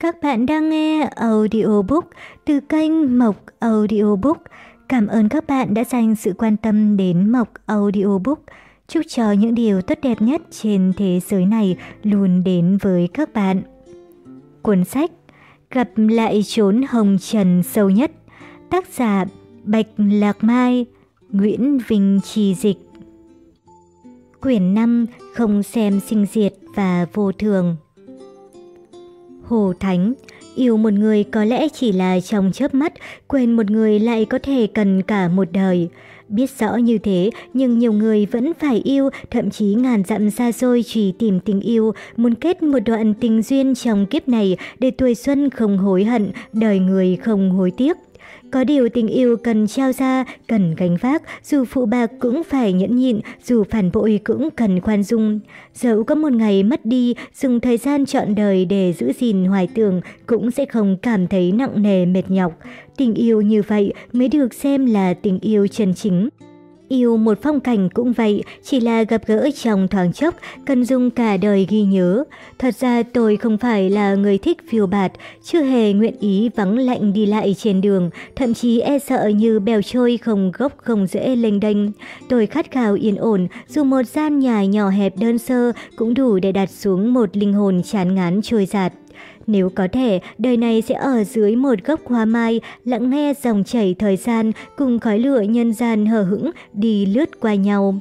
Các bạn đang nghe audiobook từ kênh Mộc Audiobook. Cảm ơn các bạn đã dành sự quan tâm đến Mộc Audiobook. Chúc cho những điều tốt đẹp nhất trên thế giới này luôn đến với các bạn. Cuốn sách Gặp lại chốn hồng trần sâu nhất, Tác giả Bạch Lạc Mai, Nguyễn Vinh Trì Dịch Quyển 5 Không xem sinh diệt và vô thường Hồ Thánh Yêu một người có lẽ chỉ là trong chớp mắt, quên một người lại có thể cần cả một đời. Biết rõ như thế, nhưng nhiều người vẫn phải yêu, thậm chí ngàn dặm xa xôi chỉ tìm tình yêu, muốn kết một đoạn tình duyên trong kiếp này để tuổi xuân không hối hận, đời người không hối tiếc. Có điều tình yêu cần trao ra, cần gánh vác, dù phụ bạc cũng phải nhẫn nhịn, dù phản bội cũng cần khoan dung. Dẫu có một ngày mất đi, dùng thời gian trọn đời để giữ gìn hoài tưởng cũng sẽ không cảm thấy nặng nề mệt nhọc. Tình yêu như vậy mới được xem là tình yêu chân chính. Yêu một phong cảnh cũng vậy, chỉ là gặp gỡ trong thoáng chốc, cần dùng cả đời ghi nhớ. Thật ra tôi không phải là người thích phiêu bạt, chưa hề nguyện ý vắng lạnh đi lại trên đường, thậm chí e sợ như bèo trôi không gốc không dễ lênh đênh. Tôi khát khao yên ổn, dù một gian nhà nhỏ hẹp đơn sơ cũng đủ để đặt xuống một linh hồn chán ngán trôi giạt. Nếu có thể, đời này sẽ ở dưới một gốc hoa mai, lặng nghe dòng chảy thời gian cùng khói lửa nhân gian hờ hững đi lướt qua nhau.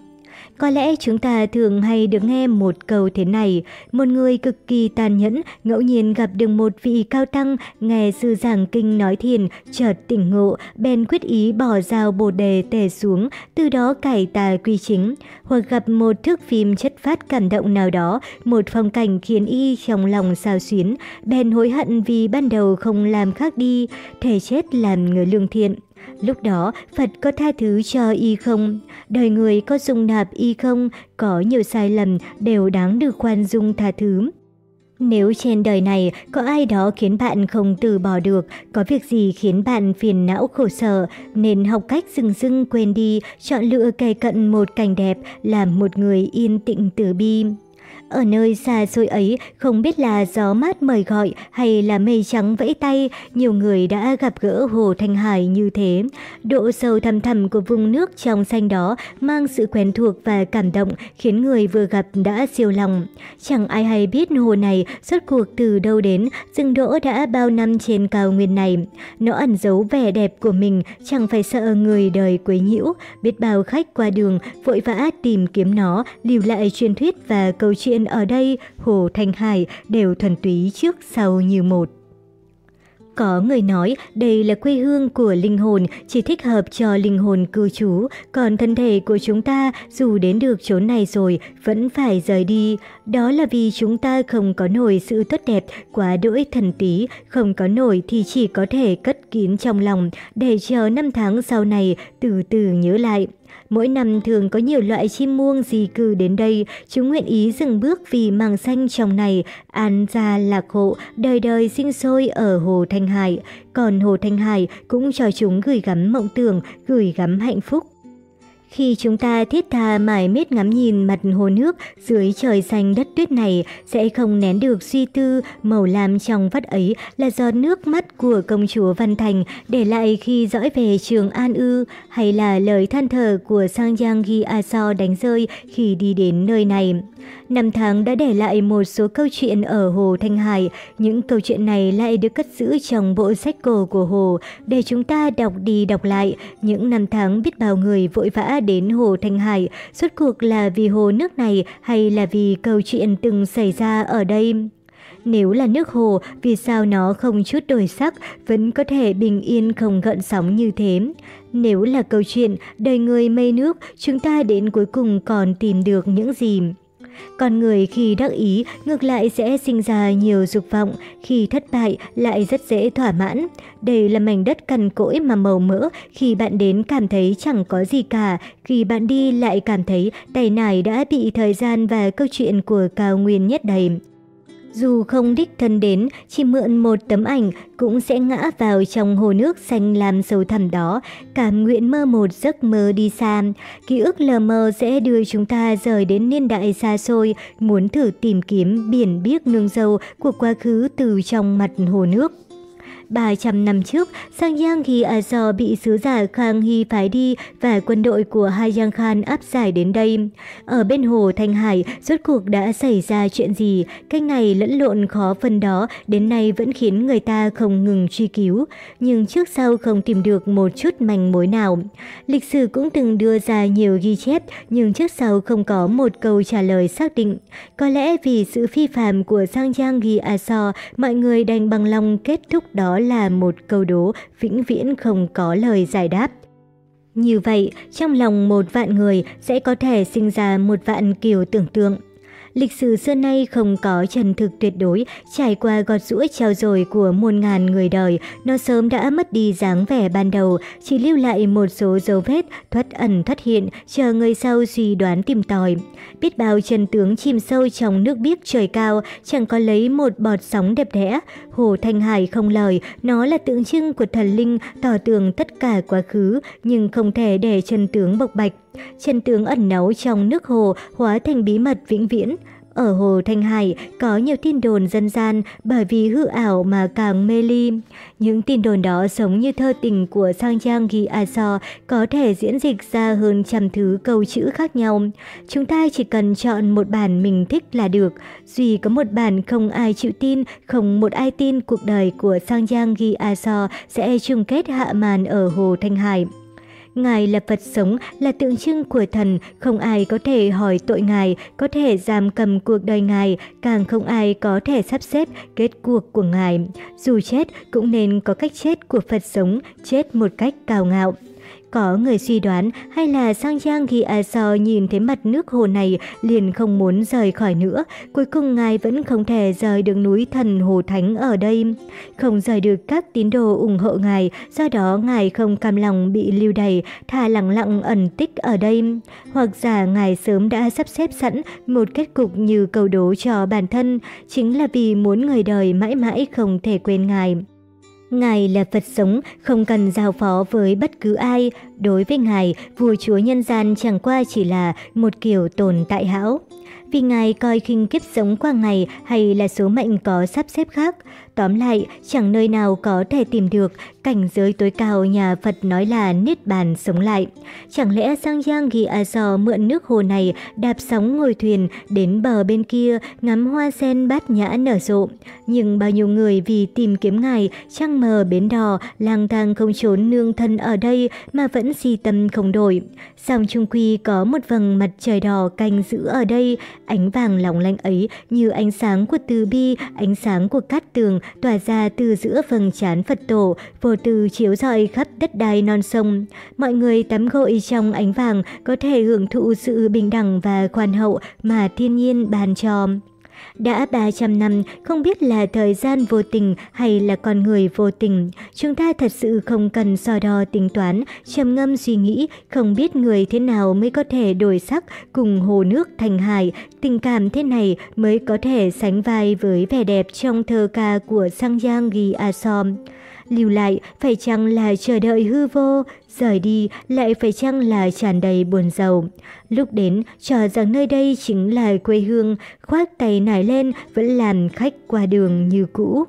Có lẽ chúng ta thường hay được nghe một câu thế này, một người cực kỳ tàn nhẫn, ngẫu nhiên gặp được một vị cao tăng, nghe sư giảng kinh nói thiền, chợt tỉnh ngộ, bèn quyết ý bỏ dao bồ đề tề xuống, từ đó cải tà quy chính. Hoặc gặp một thước phim chất phát cảm động nào đó, một phong cảnh khiến y trong lòng sao xuyến, bèn hối hận vì ban đầu không làm khác đi, thể chết làm người lương thiện. Lúc đó, Phật có tha thứ cho y không? Đời người có dung nạp y không? Có nhiều sai lầm đều đáng được khoan dung tha thứ. Nếu trên đời này có ai đó khiến bạn không từ bỏ được, có việc gì khiến bạn phiền não khổ sở, nên học cách dừng dưng quên đi, chọn lựa kề cận một cảnh đẹp, làm một người yên tĩnh từ bi. Ở nơi xa xôi ấy, không biết là gió mát mời gọi hay là mây trắng vẫy tay, nhiều người đã gặp gỡ Hồ Thanh Hải như thế. Độ sâu thầm thầm của vùng nước trong xanh đó mang sự quen thuộc và cảm động khiến người vừa gặp đã siêu lòng. Chẳng ai hay biết hồ này xuất cuộc từ đâu đến, dừng đỗ đã bao năm trên cao nguyên này. Nó ẩn giấu vẻ đẹp của mình, chẳng phải sợ người đời quấy nhiễu. Biết bao khách qua đường vội vã tìm kiếm nó, lưu lại truyền thuyết và câu chuyện nhiên ở đây Hồ Thanh Hải đều thuần túy trước sau như một. Có người nói đây là quê hương của linh hồn, chỉ thích hợp cho linh hồn cư trú, còn thân thể của chúng ta dù đến được chốn này rồi vẫn phải rời đi. Đó là vì chúng ta không có nổi sự tốt đẹp quá đỗi thần tí, không có nổi thì chỉ có thể cất kín trong lòng để chờ năm tháng sau này từ từ nhớ lại. Mỗi năm thường có nhiều loại chim muông di cư đến đây, chúng nguyện ý dừng bước vì màng xanh trong này, an gia lạc hộ, đời đời sinh sôi ở Hồ Thanh Hải. Còn Hồ Thanh Hải cũng cho chúng gửi gắm mộng tưởng, gửi gắm hạnh phúc. Khi chúng ta thiết tha mải miết ngắm nhìn mặt hồ nước dưới trời xanh đất tuyết này sẽ không nén được suy tư màu lam trong vắt ấy là giọt nước mắt của công chúa Văn Thành để lại khi dõi về trường An Ư hay là lời than thở của Sang Giang Ghi A So đánh rơi khi đi đến nơi này. Năm tháng đã để lại một số câu chuyện ở Hồ Thanh Hải, những câu chuyện này lại được cất giữ trong bộ sách cổ của Hồ để chúng ta đọc đi đọc lại. Những năm tháng biết bao người vội vã đến Hồ Thanh Hải, suốt cuộc là vì hồ nước này hay là vì câu chuyện từng xảy ra ở đây? Nếu là nước hồ, vì sao nó không chút đổi sắc, vẫn có thể bình yên không gợn sóng như thế? Nếu là câu chuyện đời người mây nước, chúng ta đến cuối cùng còn tìm được những gì? Con người khi đắc ý ngược lại sẽ sinh ra nhiều dục vọng, khi thất bại lại rất dễ thỏa mãn. Đây là mảnh đất cằn cỗi mà màu mỡ, khi bạn đến cảm thấy chẳng có gì cả, khi bạn đi lại cảm thấy tay nải đã bị thời gian và câu chuyện của cao nguyên nhất đầy dù không đích thân đến, chỉ mượn một tấm ảnh cũng sẽ ngã vào trong hồ nước xanh làm sâu thẳm đó, cảm nguyện mơ một giấc mơ đi xa. Ký ức lờ mờ sẽ đưa chúng ta rời đến niên đại xa xôi, muốn thử tìm kiếm biển biếc nương dâu của quá khứ từ trong mặt hồ nước. 300 năm trước, Sang Giang Hy Azor à, bị sứ giả Khang Hy phái đi và quân đội của Hai Giang Khan áp giải đến đây. Ở bên hồ Thanh Hải, rốt cuộc đã xảy ra chuyện gì? Cách ngày lẫn lộn khó phân đó đến nay vẫn khiến người ta không ngừng truy cứu, nhưng trước sau không tìm được một chút manh mối nào. Lịch sử cũng từng đưa ra nhiều ghi chép, nhưng trước sau không có một câu trả lời xác định. Có lẽ vì sự phi phàm của Sang Giang Hy Azor, à, mọi người đành bằng lòng kết thúc đó là một câu đố vĩnh viễn không có lời giải đáp. Như vậy, trong lòng một vạn người sẽ có thể sinh ra một vạn kiểu tưởng tượng. Lịch sử xưa nay không có chân thực tuyệt đối, trải qua gọt rũa trao dồi của muôn ngàn người đời, nó sớm đã mất đi dáng vẻ ban đầu, chỉ lưu lại một số dấu vết thoát ẩn thoát hiện, chờ người sau suy đoán tìm tòi. Biết bao chân tướng chìm sâu trong nước biếc trời cao, chẳng có lấy một bọt sóng đẹp đẽ. Hồ Thanh Hải không lời, nó là tượng trưng của thần linh, tỏ tường tất cả quá khứ, nhưng không thể để chân tướng bộc bạch. Chân tướng ẩn náu trong nước hồ hóa thành bí mật vĩnh viễn. Ở Hồ Thanh Hải có nhiều tin đồn dân gian bởi vì hư ảo mà càng mê ly. Những tin đồn đó giống như thơ tình của Sang Trang Ghi A So có thể diễn dịch ra hơn trăm thứ câu chữ khác nhau. Chúng ta chỉ cần chọn một bản mình thích là được. Duy có một bản không ai chịu tin, không một ai tin cuộc đời của Sang Trang Ghi A So sẽ chung kết hạ màn ở Hồ Thanh Hải. Ngài là Phật sống, là tượng trưng của thần, không ai có thể hỏi tội Ngài, có thể giam cầm cuộc đời Ngài, càng không ai có thể sắp xếp kết cuộc của Ngài. Dù chết cũng nên có cách chết của Phật sống, chết một cách cao ngạo. Có người suy đoán hay là Sang Giang khi A So nhìn thấy mặt nước hồ này liền không muốn rời khỏi nữa, cuối cùng ngài vẫn không thể rời được núi thần Hồ Thánh ở đây. Không rời được các tín đồ ủng hộ ngài, do đó ngài không cam lòng bị lưu đày, thà lặng lặng ẩn tích ở đây. Hoặc giả ngài sớm đã sắp xếp sẵn một kết cục như cầu đố cho bản thân, chính là vì muốn người đời mãi mãi không thể quên ngài. Ngài là Phật sống, không cần giao phó với bất cứ ai. Đối với Ngài, vua chúa nhân gian chẳng qua chỉ là một kiểu tồn tại hão. Vì Ngài coi khinh kiếp sống qua ngày hay là số mệnh có sắp xếp khác. Tóm lại, chẳng nơi nào có thể tìm được cảnh giới tối cao nhà Phật nói là Niết Bàn sống lại. Chẳng lẽ Sang Giang Ghi A So mượn nước hồ này đạp sóng ngồi thuyền đến bờ bên kia ngắm hoa sen bát nhã nở rộ. Nhưng bao nhiêu người vì tìm kiếm ngài trăng mờ bến đò lang thang không trốn nương thân ở đây mà vẫn si tâm không đổi. Song Trung Quy có một vầng mặt trời đỏ canh giữ ở đây, ánh vàng lòng lanh ấy như ánh sáng của từ bi, ánh sáng của cát tường tỏa ra từ giữa phần trán Phật tổ, vô tư chiếu rọi khắp đất đai non sông. Mọi người tắm gội trong ánh vàng có thể hưởng thụ sự bình đẳng và khoan hậu mà thiên nhiên ban cho. Đã 300 năm, không biết là thời gian vô tình hay là con người vô tình. Chúng ta thật sự không cần so đo tính toán, trầm ngâm suy nghĩ, không biết người thế nào mới có thể đổi sắc cùng hồ nước thành hải. Tình cảm thế này mới có thể sánh vai với vẻ đẹp trong thơ ca của Sang Giang Ghi Asom. Lưu lại phải chăng là chờ đợi hư vô, rời đi lại phải chăng là tràn đầy buồn giàu. Lúc đến cho rằng nơi đây chính là quê hương, khoác tay nải lên vẫn làm khách qua đường như cũ.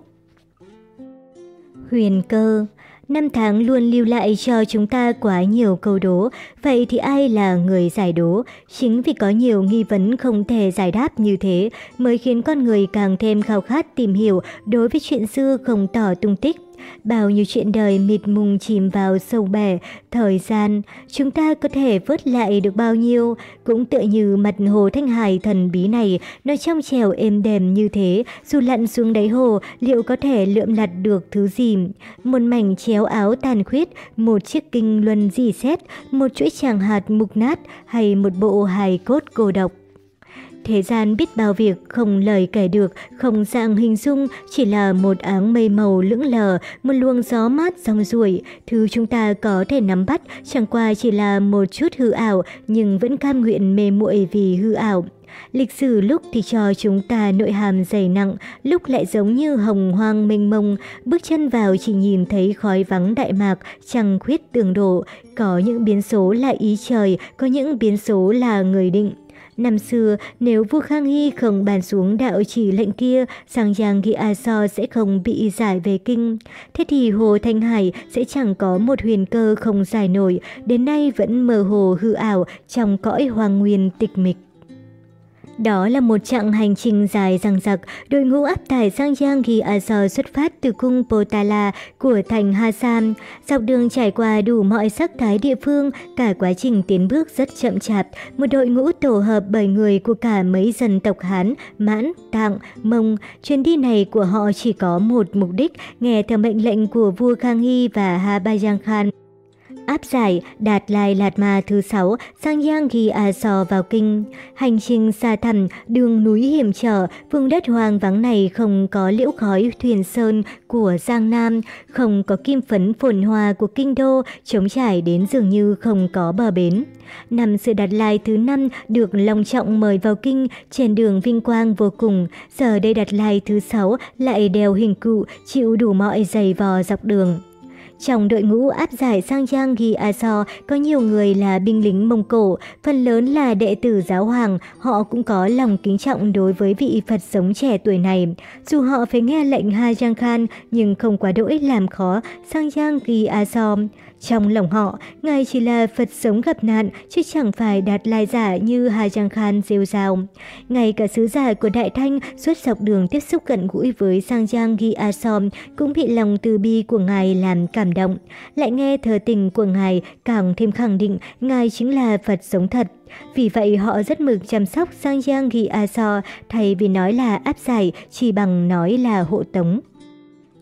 Huyền cơ Năm tháng luôn lưu lại cho chúng ta quá nhiều câu đố, vậy thì ai là người giải đố? Chính vì có nhiều nghi vấn không thể giải đáp như thế mới khiến con người càng thêm khao khát tìm hiểu đối với chuyện xưa không tỏ tung tích. Bao nhiêu chuyện đời mịt mùng chìm vào sâu bể, thời gian, chúng ta có thể vớt lại được bao nhiêu, cũng tựa như mặt hồ Thanh Hải thần bí này, nó trong trèo êm đềm như thế, dù lặn xuống đáy hồ, liệu có thể lượm lặt được thứ gì? Một mảnh chéo áo tàn khuyết, một chiếc kinh luân dì xét, một chuỗi tràng hạt mục nát, hay một bộ hài cốt cô độc. Thế gian biết bao việc không lời kể được, không dạng hình dung, chỉ là một áng mây màu lững lờ, một luồng gió mát rong ruổi. Thứ chúng ta có thể nắm bắt chẳng qua chỉ là một chút hư ảo, nhưng vẫn cam nguyện mê muội vì hư ảo. Lịch sử lúc thì cho chúng ta nội hàm dày nặng, lúc lại giống như hồng hoang mênh mông, bước chân vào chỉ nhìn thấy khói vắng đại mạc, trăng khuyết tường đổ, có những biến số là ý trời, có những biến số là người định. Năm xưa, nếu vua Khang Hy không bàn xuống đạo chỉ lệnh kia, Sang Giang Ghi A So sẽ không bị giải về kinh. Thế thì Hồ Thanh Hải sẽ chẳng có một huyền cơ không giải nổi, đến nay vẫn mơ hồ hư ảo trong cõi hoàng nguyên tịch mịch. Đó là một chặng hành trình dài dằng dặc, đội ngũ áp tải sang Giang Ghi Azor xuất phát từ cung Potala của thành Hassan. Dọc đường trải qua đủ mọi sắc thái địa phương, cả quá trình tiến bước rất chậm chạp. Một đội ngũ tổ hợp bởi người của cả mấy dân tộc Hán, Mãn, Tạng, Mông. Chuyến đi này của họ chỉ có một mục đích, nghe theo mệnh lệnh của vua Khang Hy và Habayang Khan áp giải Đạt Lai Lạt Ma thứ sáu sang Giang Ghi A So vào kinh. Hành trình xa thẳm, đường núi hiểm trở, vùng đất hoang vắng này không có liễu khói thuyền sơn của Giang Nam, không có kim phấn phồn hoa của kinh đô, trống trải đến dường như không có bờ bến. Năm sự Đạt Lai thứ năm được long trọng mời vào kinh trên đường vinh quang vô cùng, giờ đây Đạt Lai thứ sáu lại đeo hình cụ, chịu đủ mọi giày vò dọc đường. Trong đội ngũ áp giải sang Giang Ghi Aso So có nhiều người là binh lính Mông Cổ, phần lớn là đệ tử giáo hoàng, họ cũng có lòng kính trọng đối với vị Phật sống trẻ tuổi này. Dù họ phải nghe lệnh Ha Giang Khan nhưng không quá đỗi làm khó sang Giang Ghi Aso. So. Trong lòng họ, Ngài chỉ là Phật sống gặp nạn, chứ chẳng phải đạt lai giả như Hà Giang Khan rêu rào. Ngay cả sứ giả của Đại Thanh suốt dọc đường tiếp xúc gần gũi với Sang Giang Ghi A Som cũng bị lòng từ bi của Ngài làm cảm động. Lại nghe thờ tình của Ngài càng thêm khẳng định Ngài chính là Phật sống thật. Vì vậy họ rất mực chăm sóc Sang Giang Ghi A So thay vì nói là áp giải chỉ bằng nói là hộ tống.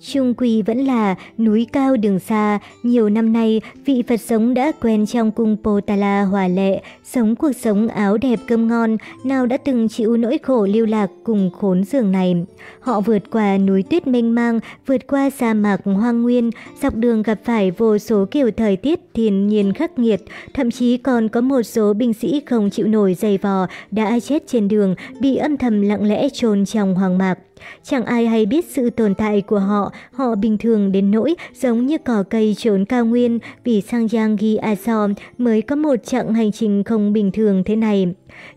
Trung Quỳ vẫn là núi cao đường xa, nhiều năm nay vị Phật sống đã quen trong cung Potala hòa lệ, sống cuộc sống áo đẹp cơm ngon, nào đã từng chịu nỗi khổ lưu lạc cùng khốn giường này. Họ vượt qua núi tuyết mênh mang, vượt qua sa mạc hoang nguyên, dọc đường gặp phải vô số kiểu thời tiết thiên nhiên khắc nghiệt, thậm chí còn có một số binh sĩ không chịu nổi dày vò đã chết trên đường, bị âm thầm lặng lẽ chôn trong hoang mạc. Chẳng ai hay biết sự tồn tại của họ, họ bình thường đến nỗi giống như cỏ cây trốn cao nguyên, vì sang Giang Ghi A So mới có một chặng hành trình không bình thường thế này.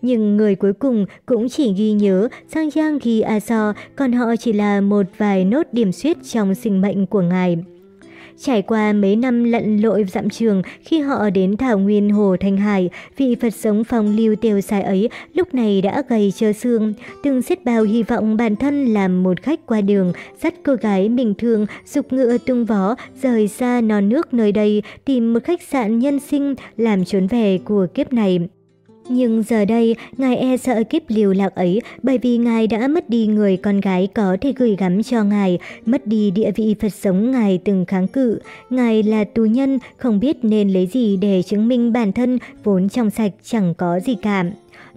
Nhưng người cuối cùng cũng chỉ ghi nhớ sang Giang Ghi A So, còn họ chỉ là một vài nốt điểm suyết trong sinh mệnh của ngài. Trải qua mấy năm lặn lội dặm trường khi họ đến thảo nguyên Hồ Thanh Hải, vị Phật sống phong lưu tiêu xài ấy lúc này đã gầy trơ xương. Từng xiết bao hy vọng bản thân làm một khách qua đường, dắt cô gái bình thường, dục ngựa tung vó, rời xa non nước nơi đây, tìm một khách sạn nhân sinh làm trốn về của kiếp này. Nhưng giờ đây, ngài e sợ kiếp liều lạc ấy bởi vì ngài đã mất đi người con gái có thể gửi gắm cho ngài, mất đi địa vị Phật sống ngài từng kháng cự. Ngài là tù nhân, không biết nên lấy gì để chứng minh bản thân vốn trong sạch chẳng có gì cả.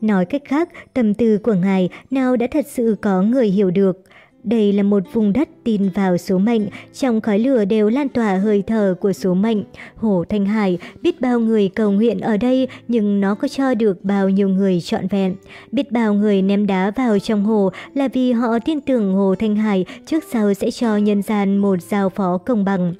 Nói cách khác, tâm tư của ngài nào đã thật sự có người hiểu được. Đây là một vùng đất tin vào số mệnh, trong khói lửa đều lan tỏa hơi thở của số mệnh. Hồ Thanh Hải biết bao người cầu nguyện ở đây nhưng nó có cho được bao nhiêu người trọn vẹn. Biết bao người ném đá vào trong hồ là vì họ tin tưởng Hồ Thanh Hải trước sau sẽ cho nhân gian một giao phó công bằng.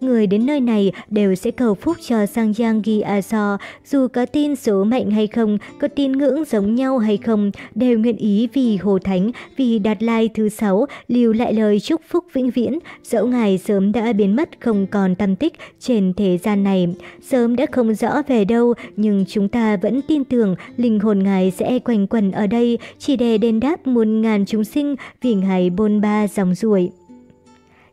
Người đến nơi này đều sẽ cầu phúc cho Sang Giang Gi A So, dù có tin số mệnh hay không, có tin ngưỡng giống nhau hay không, đều nguyện ý vì Hồ Thánh, vì Đạt Lai thứ sáu, lưu lại lời chúc phúc vĩnh viễn, dẫu ngài sớm đã biến mất không còn tâm tích trên thế gian này. Sớm đã không rõ về đâu, nhưng chúng ta vẫn tin tưởng linh hồn ngài sẽ quanh quẩn ở đây, chỉ để đền đáp muôn ngàn chúng sinh vì ngài bôn ba dòng ruổi.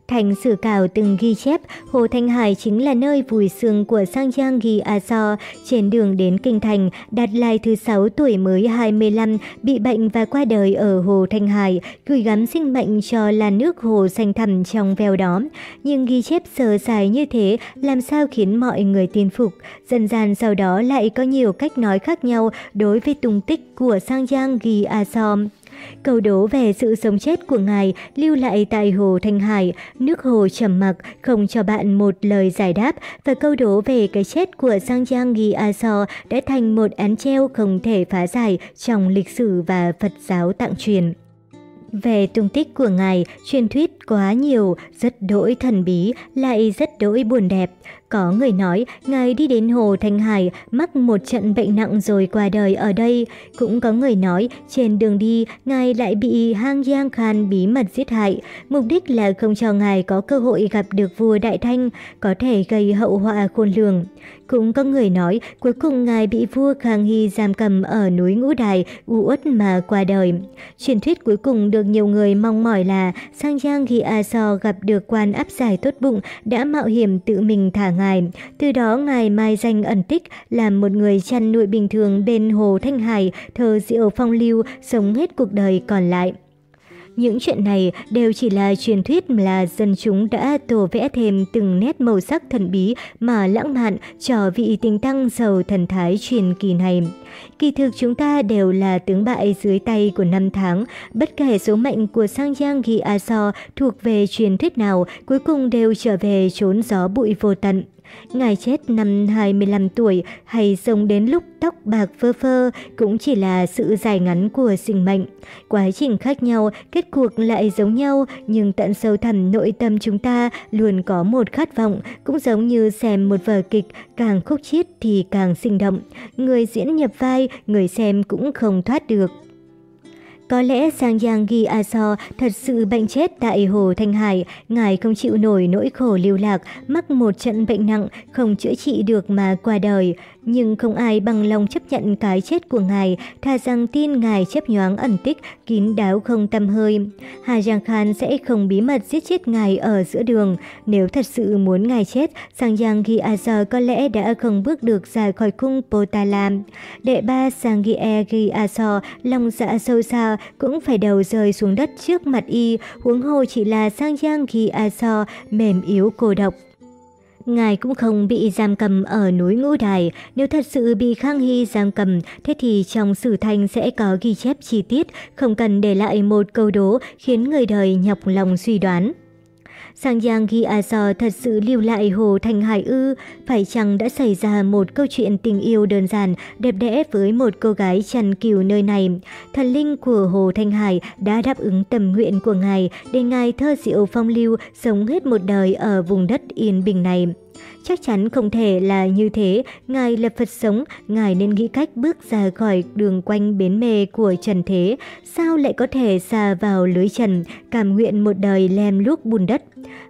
Thành sử cảo từng ghi chép Hồ Thanh Hải chính là nơi vùi xương của Sang Giang Ghi A So. Trên đường đến Kinh Thành, Đạt Lai thứ 6 tuổi mới 25 bị bệnh và qua đời ở Hồ Thanh Hải, gửi gắm sinh mệnh cho làn nước hồ xanh thẳm trong veo đó. Nhưng ghi chép sờ dài như thế làm sao khiến mọi người tin phục. Dần dần sau đó lại có nhiều cách nói khác nhau đối với tung tích của Sang Giang Ghi A So. Câu đố về sự sống chết của ngài lưu lại tại Hồ Thanh Hải, nước hồ trầm mặc không cho bạn một lời giải đáp và câu đố về cái chết của Sang Giang Ghi A So đã thành một án treo không thể phá giải trong lịch sử và Phật giáo tạng truyền. Về tung tích của ngài, truyền thuyết quá nhiều, rất đỗi thần bí, lại rất đỗi buồn đẹp. Có người nói ngài đi đến Hồ Thanh Hải mắc một trận bệnh nặng rồi qua đời ở đây. Cũng có người nói trên đường đi ngài lại bị Hang Giang Khan bí mật giết hại. Mục đích là không cho ngài có cơ hội gặp được vua Đại Thanh, có thể gây hậu họa khôn lường. Cũng có người nói cuối cùng ngài bị vua Khang Hy giam cầm ở núi Ngũ Đài, u uất mà qua đời. Truyền thuyết cuối cùng được nhiều người mong mỏi là Sang Giang khi A So gặp được quan áp giải tốt bụng đã mạo hiểm tự mình thả ngài. Từ đó ngài mai danh ẩn tích làm một người chăn nuôi bình thường bên hồ Thanh Hải, thờ diệu phong lưu, sống hết cuộc đời còn lại. Những chuyện này đều chỉ là truyền thuyết là dân chúng đã tổ vẽ thêm từng nét màu sắc thần bí mà lãng mạn cho vị tình tăng giàu thần thái truyền kỳ này. Kỳ thực chúng ta đều là tướng bại dưới tay của năm tháng, bất kể số mệnh của Sang Giang Ghi A So thuộc về truyền thuyết nào, cuối cùng đều trở về trốn gió bụi vô tận. Ngài chết năm 25 tuổi hay sống đến lúc tóc bạc phơ phơ cũng chỉ là sự dài ngắn của sinh mệnh. Quá trình khác nhau, kết cuộc lại giống nhau nhưng tận sâu thẳm nội tâm chúng ta luôn có một khát vọng, cũng giống như xem một vở kịch, càng khúc chiết thì càng sinh động. Người diễn nhập vai, người xem cũng không thoát được. Có lẽ Sang Giang Ghi A So thật sự bệnh chết tại Hồ Thanh Hải, ngài không chịu nổi nỗi khổ lưu lạc, mắc một trận bệnh nặng, không chữa trị được mà qua đời nhưng không ai bằng lòng chấp nhận cái chết của ngài, thà rằng tin ngài chấp nhoáng ẩn tích, kín đáo không tâm hơi. Hà Giang Khan sẽ không bí mật giết chết ngài ở giữa đường. Nếu thật sự muốn ngài chết, Sang Giang Ghi Azar có lẽ đã không bước được ra khỏi cung Potala. Đệ ba Sang Ghi E Ghi Azar, lòng dạ sâu xa, cũng phải đầu rơi xuống đất trước mặt y, huống hồ chỉ là Sang Giang Ghi Azar, mềm yếu cô độc ngài cũng không bị giam cầm ở núi Ngũ Đài. Nếu thật sự bị Khang Hy giam cầm, thế thì trong sử thanh sẽ có ghi chép chi tiết, không cần để lại một câu đố khiến người đời nhọc lòng suy đoán. Sang Giang ghi A Sò thật sự lưu lại Hồ Thành Hải ư, phải chăng đã xảy ra một câu chuyện tình yêu đơn giản, đẹp đẽ với một cô gái chăn cừu nơi này. Thần linh của Hồ Thanh Hải đã đáp ứng tầm nguyện của ngài để ngài thơ diệu phong lưu sống hết một đời ở vùng đất yên bình này. Chắc chắn không thể là như thế, Ngài là Phật sống, Ngài nên nghĩ cách bước ra khỏi đường quanh bến mê của trần thế, sao lại có thể xa vào lưới trần, cảm nguyện một đời lem luốc bùn đất.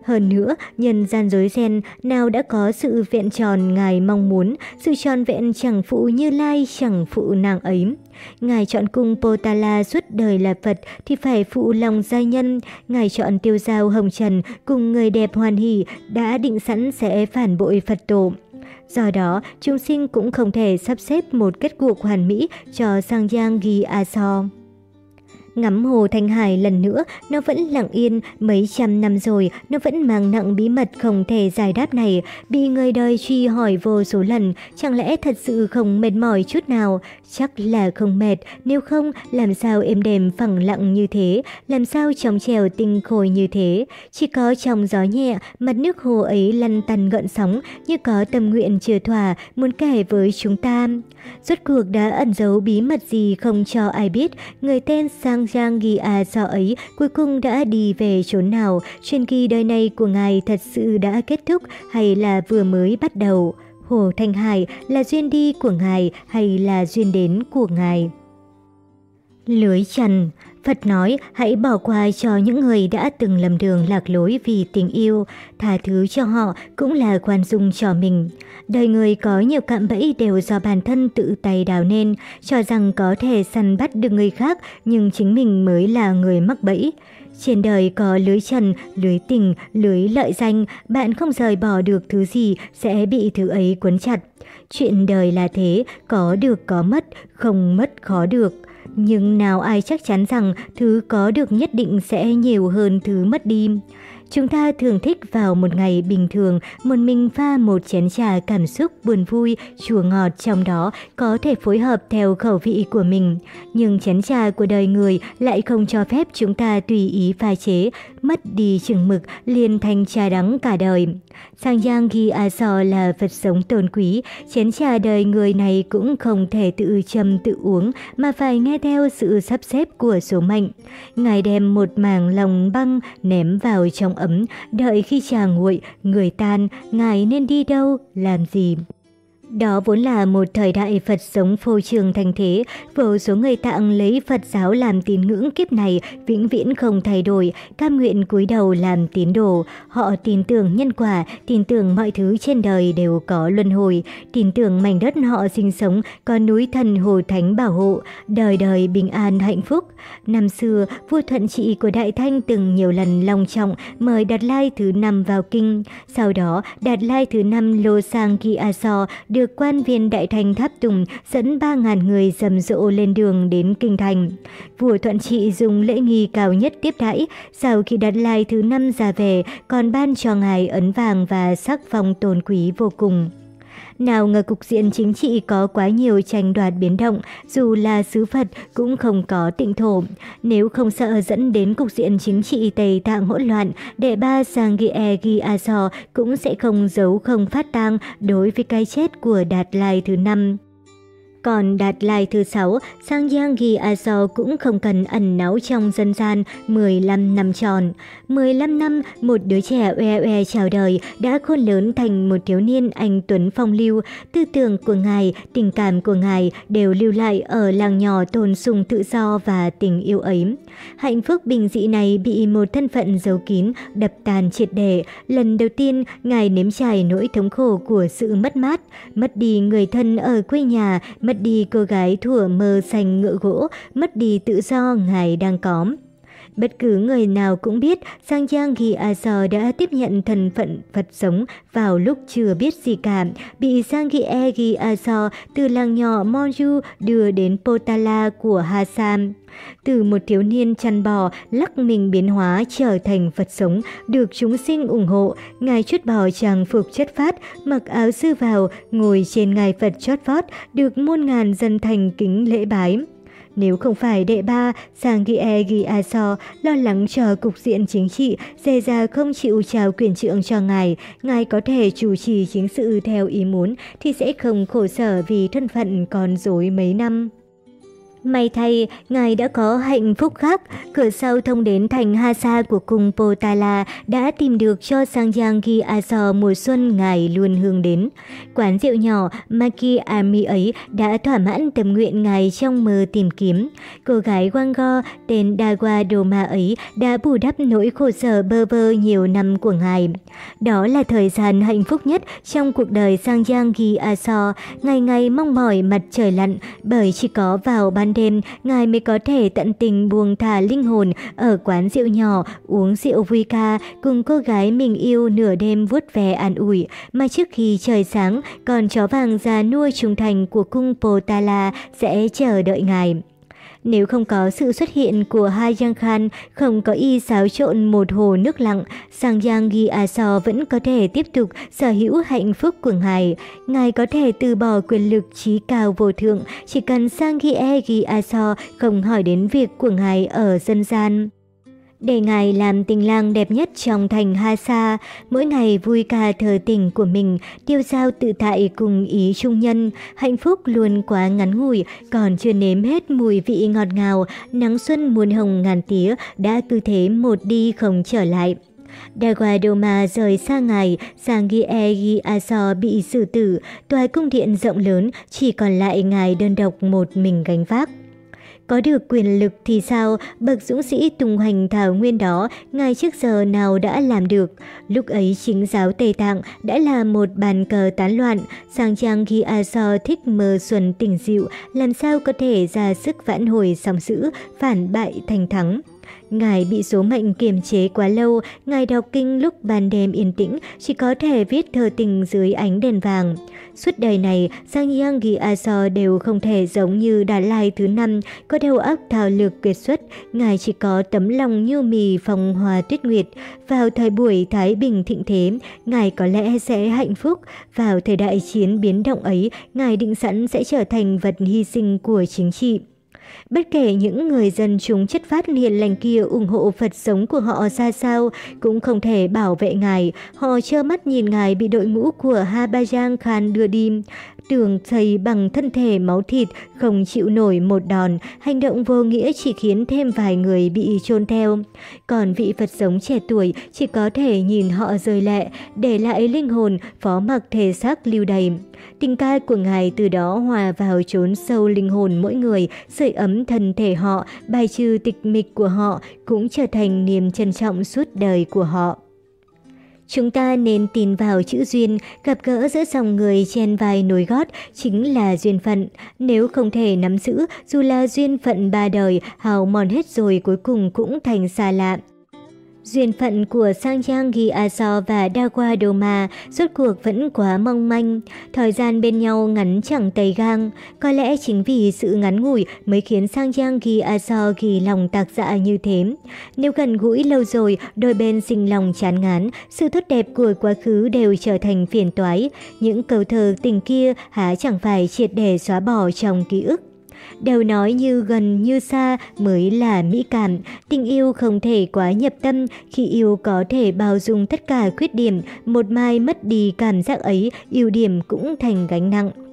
Hơn nữa, nhân gian dối ren nào đã có sự vẹn tròn Ngài mong muốn, sự tròn vẹn chẳng phụ như lai chẳng phụ nàng ấy. Ngài chọn cung Potala suốt đời là Phật thì phải phụ lòng gia nhân. Ngài chọn tiêu giao hồng trần cùng người đẹp hoàn hỷ đã định sẵn sẽ phản bội Phật tổ. Do đó, chúng sinh cũng không thể sắp xếp một kết cuộc hoàn mỹ cho Sang Giang Ghi A So. Ngắm hồ Thanh Hải lần nữa, nó vẫn lặng yên, mấy trăm năm rồi, nó vẫn mang nặng bí mật không thể giải đáp này, bị người đời truy hỏi vô số lần, chẳng lẽ thật sự không mệt mỏi chút nào? Chắc là không mệt, nếu không, làm sao êm đềm phẳng lặng như thế, làm sao trong trèo tinh khôi như thế? Chỉ có trong gió nhẹ, mặt nước hồ ấy lăn tăn gợn sóng, như có tâm nguyện chưa thỏa, muốn kể với chúng ta. Rốt cuộc đã ẩn giấu bí mật gì không cho ai biết, người tên Sang Giang Ghi à, A do ấy cuối cùng đã đi về chốn nào, truyền kỳ đời này của ngài thật sự đã kết thúc hay là vừa mới bắt đầu. Hồ Thanh Hải là duyên đi của ngài hay là duyên đến của ngài? Lưới trần Phật nói hãy bỏ qua cho những người đã từng lầm đường lạc lối vì tình yêu, tha thứ cho họ cũng là quan dung cho mình. Đời người có nhiều cạm bẫy đều do bản thân tự tay đào nên, cho rằng có thể săn bắt được người khác nhưng chính mình mới là người mắc bẫy. Trên đời có lưới trần, lưới tình, lưới lợi danh, bạn không rời bỏ được thứ gì sẽ bị thứ ấy cuốn chặt. Chuyện đời là thế, có được có mất, không mất khó được. Nhưng nào ai chắc chắn rằng thứ có được nhất định sẽ nhiều hơn thứ mất đi. Chúng ta thường thích vào một ngày bình thường một mình pha một chén trà cảm xúc buồn vui, chua ngọt trong đó có thể phối hợp theo khẩu vị của mình. Nhưng chén trà của đời người lại không cho phép chúng ta tùy ý pha chế, mất đi chừng mực liền thành trà đắng cả đời. Sang Giang Ghi A So là vật sống tôn quý, chén trà đời người này cũng không thể tự châm tự uống mà phải nghe theo sự sắp xếp của số mệnh. Ngài đem một màng lòng băng ném vào trong ấm, đợi khi trà nguội, người tan, ngài nên đi đâu, làm gì. Đó vốn là một thời đại Phật sống phô trường thành thế, vô số người tạng lấy Phật giáo làm tín ngưỡng kiếp này vĩnh viễn không thay đổi, cam nguyện cúi đầu làm tín đồ. Họ tin tưởng nhân quả, tin tưởng mọi thứ trên đời đều có luân hồi, tin tưởng mảnh đất họ sinh sống có núi thần hồ thánh bảo hộ, đời đời bình an hạnh phúc. Năm xưa, vua Thuận Trị của Đại Thanh từng nhiều lần long trọng mời Đạt Lai thứ năm vào kinh. Sau đó, Đạt Lai thứ năm Lô Sang kỳ A So được được quan viên Đại Thành tháp tùng dẫn 3.000 người rầm rộ lên đường đến Kinh Thành. Vua Thuận Trị dùng lễ nghi cao nhất tiếp đãi, sau khi đặt lai thứ năm ra về, còn ban cho ngài ấn vàng và sắc phong tôn quý vô cùng. Nào ngờ cục diện chính trị có quá nhiều tranh đoạt biến động, dù là sứ Phật cũng không có tịnh thổ. Nếu không sợ dẫn đến cục diện chính trị Tây Tạng hỗn loạn, đệ ba sang Gie A cũng sẽ không giấu không phát tang đối với cái chết của Đạt Lai thứ năm. Còn Đạt Lai thứ sáu, Sang Giang Ghi A So cũng không cần ẩn náu trong dân gian 15 năm tròn. 15 năm, một đứa trẻ oe oe chào đời đã khôn lớn thành một thiếu niên anh Tuấn Phong lưu. Tư tưởng của ngài, tình cảm của ngài đều lưu lại ở làng nhỏ tồn sung tự do và tình yêu ấy. Hạnh phúc bình dị này bị một thân phận giấu kín, đập tàn triệt để. Lần đầu tiên, ngài nếm trải nỗi thống khổ của sự mất mát, mất đi người thân ở quê nhà, mất đi cô gái thủa mơ xanh ngựa gỗ, mất đi tự do ngài đang có. Bất cứ người nào cũng biết Sang Giang Ghi A sò đã tiếp nhận thần phận Phật sống vào lúc chưa biết gì cả, bị Sang Ghi E Ghi A sò từ làng nhỏ Monju đưa đến Potala của Hassan. Từ một thiếu niên chăn bò, lắc mình biến hóa trở thành Phật sống, được chúng sinh ủng hộ, Ngài chút bò trang phục chất phát, mặc áo sư vào, ngồi trên ngài Phật chót vót, được muôn ngàn dân thành kính lễ bái. Nếu không phải đệ ba, Sang Gie Giaso A So lo lắng cho cục diện chính trị, dè ra không chịu trao quyền trượng cho ngài, ngài có thể chủ trì chính sự theo ý muốn thì sẽ không khổ sở vì thân phận còn dối mấy năm. May thay, ngài đã có hạnh phúc khác, cửa sau thông đến thành Hasa của cung Potala đã tìm được cho sang giang Gi Aso mùa xuân ngài luôn hướng đến. Quán rượu nhỏ Maki Ami ấy đã thỏa mãn tâm nguyện ngài trong mơ tìm kiếm. Cô gái Wango tên Dawa Doma ấy đã bù đắp nỗi khổ sở bơ vơ nhiều năm của ngài. Đó là thời gian hạnh phúc nhất trong cuộc đời sang giang Gi Aso, ngày ngày mong mỏi mặt trời lặn bởi chỉ có vào ban đêm, ngài mới có thể tận tình buông thả linh hồn ở quán rượu nhỏ, uống rượu vui ca, cùng cô gái mình yêu nửa đêm vuốt ve an ủi, mà trước khi trời sáng, con chó vàng già nuôi trung thành của cung Potala sẽ chờ đợi ngài. Nếu không có sự xuất hiện của hai Giang Khan, không có y xáo trộn một hồ nước lặng, Sang Giang Ghi A So vẫn có thể tiếp tục sở hữu hạnh phúc của ngài. Ngài có thể từ bỏ quyền lực trí cao vô thượng, chỉ cần Sang Ghi E Ghi A So không hỏi đến việc của ngài ở dân gian. Để ngài làm tình lang đẹp nhất trong thành Ha Sa, mỗi ngày vui ca thờ tình của mình, tiêu giao tự tại cùng ý trung nhân, hạnh phúc luôn quá ngắn ngủi, còn chưa nếm hết mùi vị ngọt ngào, nắng xuân muôn hồng ngàn tía đã cứ thế một đi không trở lại. Dawadoma rời xa ngài, sang Gie Gi bị xử tử, tòa cung điện rộng lớn chỉ còn lại ngài đơn độc một mình gánh vác. Có được quyền lực thì sao, bậc dũng sĩ tung hoành thảo nguyên đó, ngài trước giờ nào đã làm được. Lúc ấy chính giáo Tây Tạng đã là một bàn cờ tán loạn, sang trang khi A So thích mơ xuân tình dịu, làm sao có thể ra sức vãn hồi sóng dữ, phản bại thành thắng. Ngài bị số mệnh kiềm chế quá lâu, Ngài đọc kinh lúc ban đêm yên tĩnh, chỉ có thể viết thơ tình dưới ánh đèn vàng. Suốt đời này, Sang Yang Gi Aso đều không thể giống như Đà Lai thứ năm, có đầu óc thao lược kiệt xuất, Ngài chỉ có tấm lòng như mì phong hòa tuyết nguyệt. Vào thời buổi Thái Bình thịnh thế, Ngài có lẽ sẽ hạnh phúc. Vào thời đại chiến biến động ấy, Ngài định sẵn sẽ trở thành vật hy sinh của chính trị. Bất kể những người dân chúng chất phát hiền lành kia ủng hộ Phật sống của họ ra sao, cũng không thể bảo vệ ngài. Họ trơ mắt nhìn ngài bị đội ngũ của Ha Ba Giang Khan đưa đi. Tường thầy bằng thân thể máu thịt, không chịu nổi một đòn, hành động vô nghĩa chỉ khiến thêm vài người bị chôn theo. Còn vị Phật sống trẻ tuổi chỉ có thể nhìn họ rơi lệ, để lại linh hồn, phó mặc thể xác lưu đầy. Tình ca của Ngài từ đó hòa vào chốn sâu linh hồn mỗi người, sưởi ấm thân thể họ, bài trừ tịch mịch của họ, cũng trở thành niềm trân trọng suốt đời của họ. Chúng ta nên tin vào chữ duyên, gặp gỡ giữa dòng người chen vai nối gót chính là duyên phận. Nếu không thể nắm giữ, dù là duyên phận ba đời, hào mòn hết rồi cuối cùng cũng thành xa lạ. Duyên phận của Sang Giang Ghi Aso và Dawa Doma rốt cuộc vẫn quá mong manh. Thời gian bên nhau ngắn chẳng tay gang. Có lẽ chính vì sự ngắn ngủi mới khiến Sang Giang Ghi Aso ghi lòng tạc dạ như thế. Nếu gần gũi lâu rồi, đôi bên sinh lòng chán ngán, sự tốt đẹp của quá khứ đều trở thành phiền toái. Những câu thơ tình kia há chẳng phải triệt để xóa bỏ trong ký ức đều nói như gần như xa mới là mỹ cảm. Tình yêu không thể quá nhập tâm, khi yêu có thể bao dung tất cả khuyết điểm, một mai mất đi cảm giác ấy, ưu điểm cũng thành gánh nặng.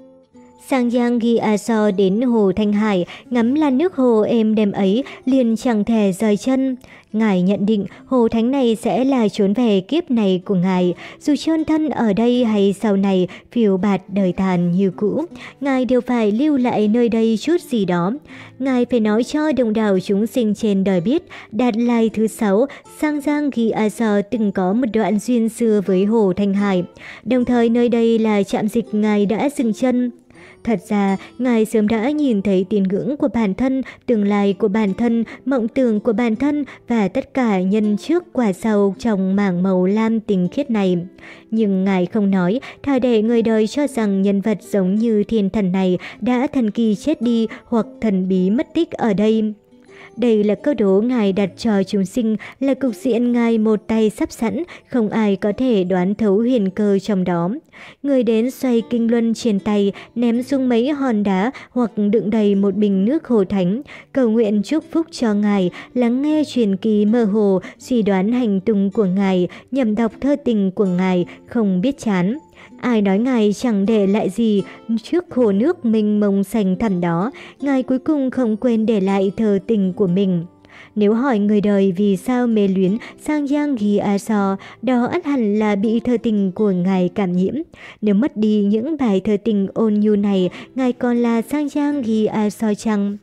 Sang Giang ghi A So đến hồ Thanh Hải, ngắm lan nước hồ êm đềm ấy, liền chẳng thể rời chân. Ngài nhận định hồ thánh này sẽ là trốn về kiếp này của Ngài, dù trơn thân ở đây hay sau này phiêu bạt đời tàn như cũ. Ngài đều phải lưu lại nơi đây chút gì đó. Ngài phải nói cho đồng đảo chúng sinh trên đời biết, đạt lai thứ sáu, Sang Giang ghi A So từng có một đoạn duyên xưa với hồ Thanh Hải. Đồng thời nơi đây là trạm dịch Ngài đã dừng chân. Thật ra, Ngài sớm đã nhìn thấy tín ngưỡng của bản thân, tương lai của bản thân, mộng tưởng của bản thân và tất cả nhân trước quả sau trong mảng màu lam tình khiết này. Nhưng Ngài không nói, thà để người đời cho rằng nhân vật giống như thiên thần này đã thần kỳ chết đi hoặc thần bí mất tích ở đây. Đây là cơ đố Ngài đặt cho chúng sinh, là cục diện Ngài một tay sắp sẵn, không ai có thể đoán thấu huyền cơ trong đó. Người đến xoay kinh luân trên tay, ném xuống mấy hòn đá hoặc đựng đầy một bình nước hồ thánh, cầu nguyện chúc phúc cho Ngài, lắng nghe truyền kỳ mơ hồ, suy đoán hành tung của Ngài, nhầm đọc thơ tình của Ngài, không biết chán. Ai nói Ngài chẳng để lại gì trước hồ nước mình mông xanh thẳm đó, Ngài cuối cùng không quên để lại thơ tình của mình. Nếu hỏi người đời vì sao mê luyến sang Giang Ghi A So, đó ắt hẳn là bị thơ tình của Ngài cảm nhiễm. Nếu mất đi những bài thơ tình ôn nhu này, Ngài còn là sang Giang Ghi A So chăng?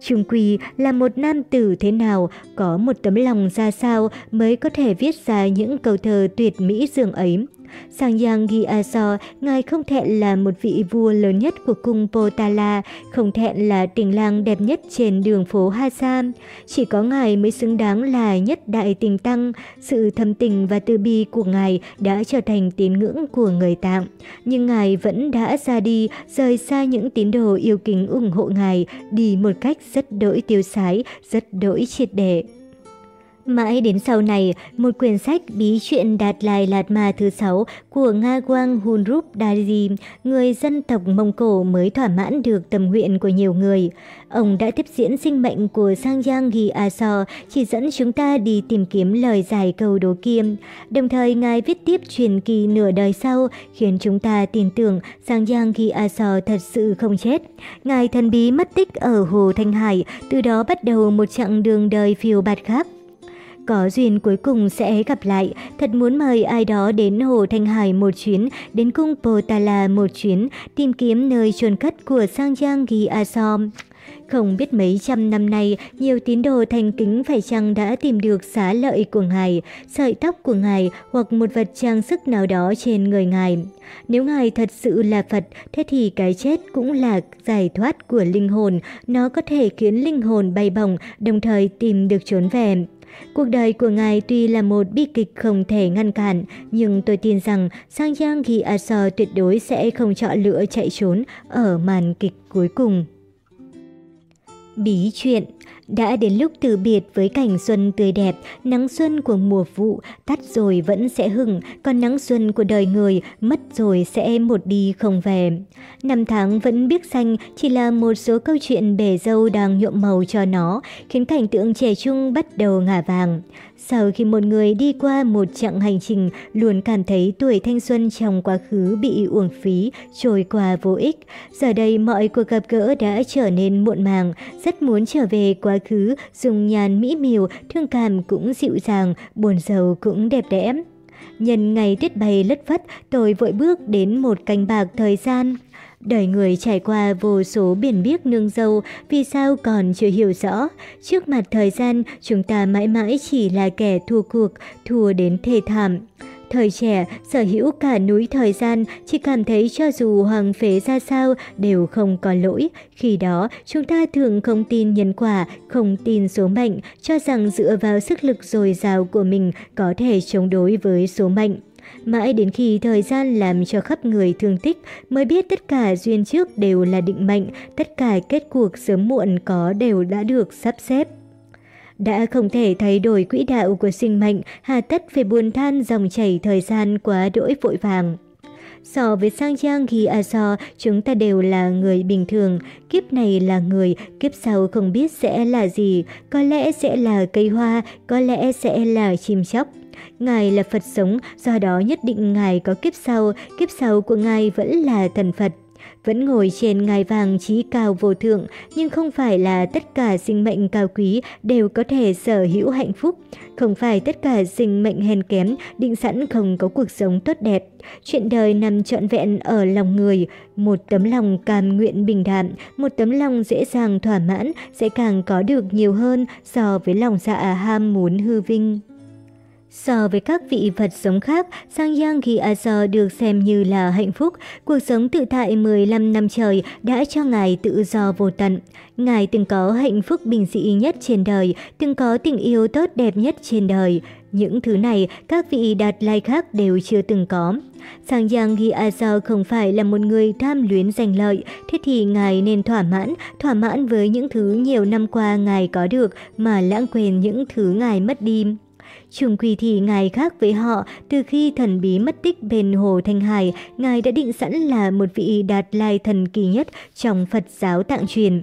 Trung Quỳ là một nam tử thế nào, có một tấm lòng ra sao mới có thể viết ra những câu thơ tuyệt mỹ dường ấy. Sang Yang Gyatso, ngài không thẹn là một vị vua lớn nhất của cung Potala, không thẹn là tình lang đẹp nhất trên đường phố Hassan. Chỉ có ngài mới xứng đáng là nhất đại tình tăng. Sự thâm tình và từ bi của ngài đã trở thành tín ngưỡng của người tạng. Nhưng ngài vẫn đã ra đi, rời xa những tín đồ yêu kính ủng hộ ngài, đi một cách rất đỗi tiêu sái, rất đỗi triệt để. Mãi đến sau này, một quyển sách bí truyện Đạt Lai Lạt Ma thứ sáu của Nga Quang Hunrup Daji, người dân tộc Mông Cổ mới thỏa mãn được tâm nguyện của nhiều người. Ông đã tiếp diễn sinh mệnh của Sang Giang Ghi A So, chỉ dẫn chúng ta đi tìm kiếm lời giải câu đố kiêm. Đồng thời, Ngài viết tiếp truyền kỳ nửa đời sau, khiến chúng ta tin tưởng Sang Giang Ghi A So thật sự không chết. Ngài thần bí mất tích ở Hồ Thanh Hải, từ đó bắt đầu một chặng đường đời phiêu bạt khác. Có duyên cuối cùng sẽ gặp lại, thật muốn mời ai đó đến Hồ Thanh Hải một chuyến, đến cung Potala một chuyến, tìm kiếm nơi chôn cất của Sang Giang Ghi Asom. Không biết mấy trăm năm nay, nhiều tín đồ thành kính phải chăng đã tìm được xá lợi của Ngài, sợi tóc của Ngài hoặc một vật trang sức nào đó trên người Ngài. Nếu Ngài thật sự là Phật, thế thì cái chết cũng là giải thoát của linh hồn, nó có thể khiến linh hồn bay bổng, đồng thời tìm được trốn về. Cuộc đời của ngài tuy là một bi kịch không thể ngăn cản, nhưng tôi tin rằng Sang Giang Ghi Aso tuyệt đối sẽ không chọn lựa chạy trốn ở màn kịch cuối cùng. Bí chuyện đã đến lúc từ biệt với cảnh xuân tươi đẹp, nắng xuân của mùa vụ, tắt rồi vẫn sẽ hừng, còn nắng xuân của đời người mất rồi sẽ một đi không về. Năm tháng vẫn biết xanh chỉ là một số câu chuyện bể dâu đang nhuộm màu cho nó, khiến cảnh tượng trẻ trung bắt đầu ngả vàng. Sau khi một người đi qua một chặng hành trình luôn cảm thấy tuổi thanh xuân trong quá khứ bị uổng phí, trôi qua vô ích. Giờ đây mọi cuộc gặp gỡ đã trở nên muộn màng, rất muốn trở về quá khứ, dùng nhàn mỹ miều, thương cảm cũng dịu dàng, buồn giàu cũng đẹp đẽ. Nhân ngày tuyết bay lất phất, tôi vội bước đến một canh bạc thời gian. Đời người trải qua vô số biển biếc nương dâu, vì sao còn chưa hiểu rõ. Trước mặt thời gian, chúng ta mãi mãi chỉ là kẻ thua cuộc, thua đến thê thảm. Thời trẻ, sở hữu cả núi thời gian, chỉ cảm thấy cho dù hoàng phế ra sao đều không có lỗi. Khi đó, chúng ta thường không tin nhân quả, không tin số mệnh, cho rằng dựa vào sức lực dồi dào của mình có thể chống đối với số mệnh. Mãi đến khi thời gian làm cho khắp người thương tích mới biết tất cả duyên trước đều là định mệnh, tất cả kết cuộc sớm muộn có đều đã được sắp xếp. Đã không thể thay đổi quỹ đạo của sinh mệnh, hà tất phải buồn than dòng chảy thời gian quá đỗi vội vàng. So với Sang Giang Ghi A So, chúng ta đều là người bình thường. Kiếp này là người, kiếp sau không biết sẽ là gì. Có lẽ sẽ là cây hoa, có lẽ sẽ là chim chóc. Ngài là Phật sống, do đó nhất định Ngài có kiếp sau, kiếp sau của Ngài vẫn là thần Phật. Vẫn ngồi trên ngai vàng trí cao vô thượng, nhưng không phải là tất cả sinh mệnh cao quý đều có thể sở hữu hạnh phúc. Không phải tất cả sinh mệnh hèn kém, định sẵn không có cuộc sống tốt đẹp. Chuyện đời nằm trọn vẹn ở lòng người, một tấm lòng cam nguyện bình đạm, một tấm lòng dễ dàng thỏa mãn sẽ càng có được nhiều hơn so với lòng dạ ham muốn hư vinh. So với các vị Phật sống khác, Sang Ghi Aso được xem như là hạnh phúc. Cuộc sống tự tại 15 năm trời đã cho Ngài tự do vô tận. Ngài từng có hạnh phúc bình dị nhất trên đời, từng có tình yêu tốt đẹp nhất trên đời. Những thứ này các vị đạt lai khác đều chưa từng có. Sang Yang Ghi Aso không phải là một người tham luyến giành lợi, thế thì Ngài nên thỏa mãn, thỏa mãn với những thứ nhiều năm qua Ngài có được mà lãng quên những thứ Ngài mất đi. Trường quỳ thì Ngài khác với họ, từ khi thần bí mất tích bên Hồ Thanh Hải, Ngài đã định sẵn là một vị đạt lai thần kỳ nhất trong Phật giáo tạng truyền.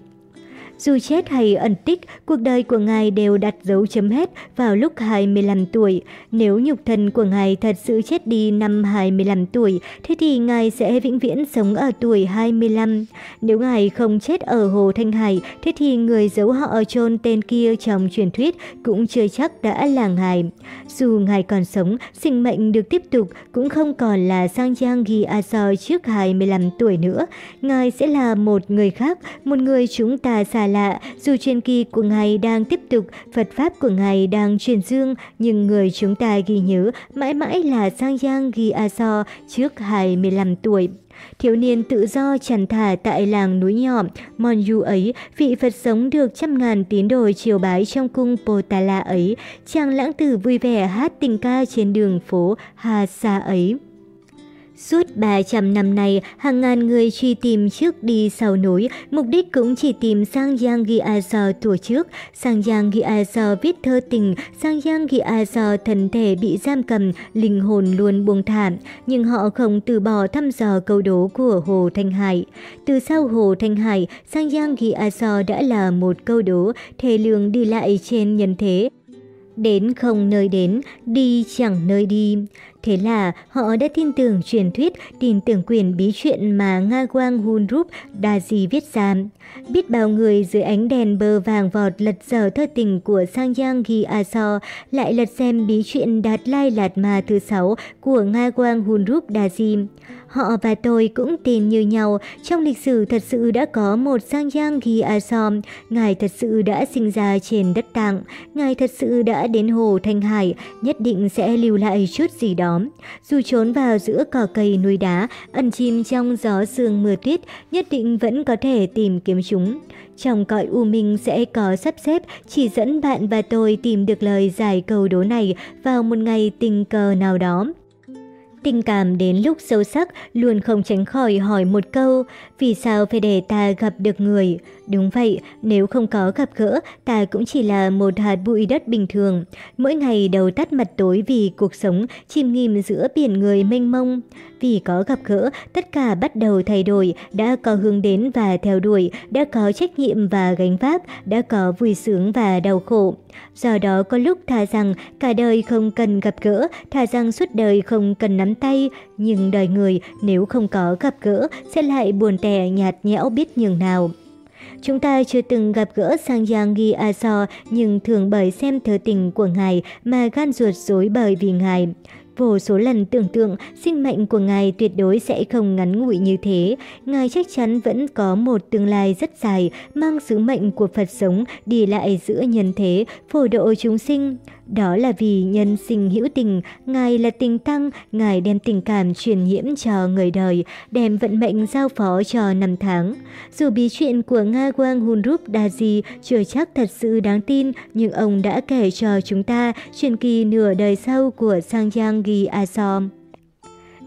Dù chết hay ẩn tích, cuộc đời của Ngài đều đặt dấu chấm hết vào lúc 25 tuổi. Nếu nhục thân của Ngài thật sự chết đi năm 25 tuổi, thế thì Ngài sẽ vĩnh viễn sống ở tuổi 25. Nếu Ngài không chết ở Hồ Thanh Hải, thế thì người giấu họ chôn tên kia trong truyền thuyết cũng chưa chắc đã là Ngài. Dù Ngài còn sống, sinh mệnh được tiếp tục cũng không còn là Sang trang Ghi A trước 25 tuổi nữa. Ngài sẽ là một người khác, một người chúng ta xa lạ, dù truyền kỳ của Ngài đang tiếp tục, Phật Pháp của Ngài đang truyền dương, nhưng người chúng ta ghi nhớ mãi mãi là Sang Giang Ghi A So trước 25 tuổi. Thiếu niên tự do tràn thả tại làng núi nhỏ Monju ấy, vị Phật sống được trăm ngàn tín đồ triều bái trong cung Potala ấy, chàng lãng tử vui vẻ hát tình ca trên đường phố Hà Sa ấy. Suốt 300 năm nay, hàng ngàn người truy tìm trước đi sau núi, mục đích cũng chỉ tìm Sang Giang Ghi A tuổi trước. Sang Giang Ghi A viết thơ tình, Sang Giang Ghi A thân thể bị giam cầm, linh hồn luôn buông thả. Nhưng họ không từ bỏ thăm dò câu đố của Hồ Thanh Hải. Từ sau Hồ Thanh Hải, Sang Giang Ghi A đã là một câu đố, thề lương đi lại trên nhân thế. Đến không nơi đến, đi chẳng nơi đi. Thế là họ đã tin tưởng truyền thuyết, tin tưởng quyền bí truyện mà Nga Quang Hun Rup Đa Di viết ra. Biết bao người dưới ánh đèn bờ vàng vọt lật dở thơ tình của Sang Yang Ghi A So, lại lật xem bí truyện Đạt Lai Lạt Ma thứ sáu của Nga Quang Hun Rup Đa Di họ và tôi cũng tin như nhau. Trong lịch sử thật sự đã có một Sang Giang Ghi Asom, Ngài thật sự đã sinh ra trên đất tạng. Ngài thật sự đã đến hồ Thanh Hải, nhất định sẽ lưu lại chút gì đó. Dù trốn vào giữa cỏ cây núi đá, ẩn chìm trong gió sương mưa tuyết, nhất định vẫn có thể tìm kiếm chúng. Trong cõi u minh sẽ có sắp xếp chỉ dẫn bạn và tôi tìm được lời giải câu đố này vào một ngày tình cờ nào đó. Tình cảm đến lúc sâu sắc luôn không tránh khỏi hỏi một câu, vì sao phải để ta gặp được người? Đúng vậy, nếu không có gặp gỡ, ta cũng chỉ là một hạt bụi đất bình thường. Mỗi ngày đầu tắt mặt tối vì cuộc sống chìm nghỉm giữa biển người mênh mông. Vì có gặp gỡ, tất cả bắt đầu thay đổi, đã có hướng đến và theo đuổi, đã có trách nhiệm và gánh vác, đã có vui sướng và đau khổ. Do đó có lúc thà rằng cả đời không cần gặp gỡ, thà rằng suốt đời không cần nắm tay, nhưng đời người nếu không có gặp gỡ sẽ lại buồn tẻ nhạt nhẽo biết nhường nào. Chúng ta chưa từng gặp gỡ Sang Giang Ghi A So nhưng thường bởi xem thơ tình của ngài mà gan ruột dối bời vì ngài. Vô số lần tưởng tượng sinh mệnh của Ngài tuyệt đối sẽ không ngắn ngủi như thế. Ngài chắc chắn vẫn có một tương lai rất dài, mang sứ mệnh của Phật sống đi lại giữa nhân thế, phổ độ chúng sinh. Đó là vì nhân sinh hữu tình, Ngài là tình tăng, Ngài đem tình cảm truyền nhiễm cho người đời, đem vận mệnh giao phó cho năm tháng. Dù bí chuyện của Nga Quang Hunrup Daji chưa chắc thật sự đáng tin, nhưng ông đã kể cho chúng ta truyền kỳ nửa đời sau của Sang Sangyang Gi Asom.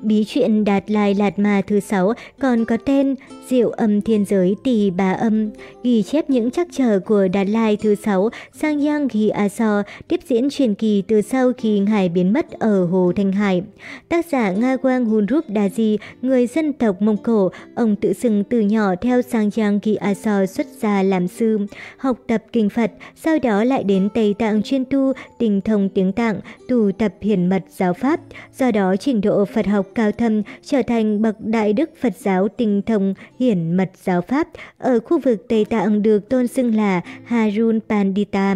Bí chuyện Đạt Lai Lạt Ma thứ sáu còn có tên Diệu âm thiên giới tỳ bà âm, ghi chép những chắc trở của Đạt Lai thứ sáu sang Yang Ghi A So, tiếp diễn truyền kỳ từ sau khi ngài biến mất ở Hồ Thanh Hải. Tác giả Nga Quang Hun Rup Daji, người dân tộc Mông Cổ, ông tự xưng từ nhỏ theo sang Yang Ghi A So xuất gia làm sư, học tập kinh Phật, sau đó lại đến Tây Tạng chuyên tu, tình thông tiếng Tạng, tu tập hiển mật giáo Pháp, do đó trình độ Phật học cao thâm trở thành bậc đại đức Phật giáo tinh thông hiển mật giáo Pháp ở khu vực Tây Tạng được tôn xưng là Harun Pandita.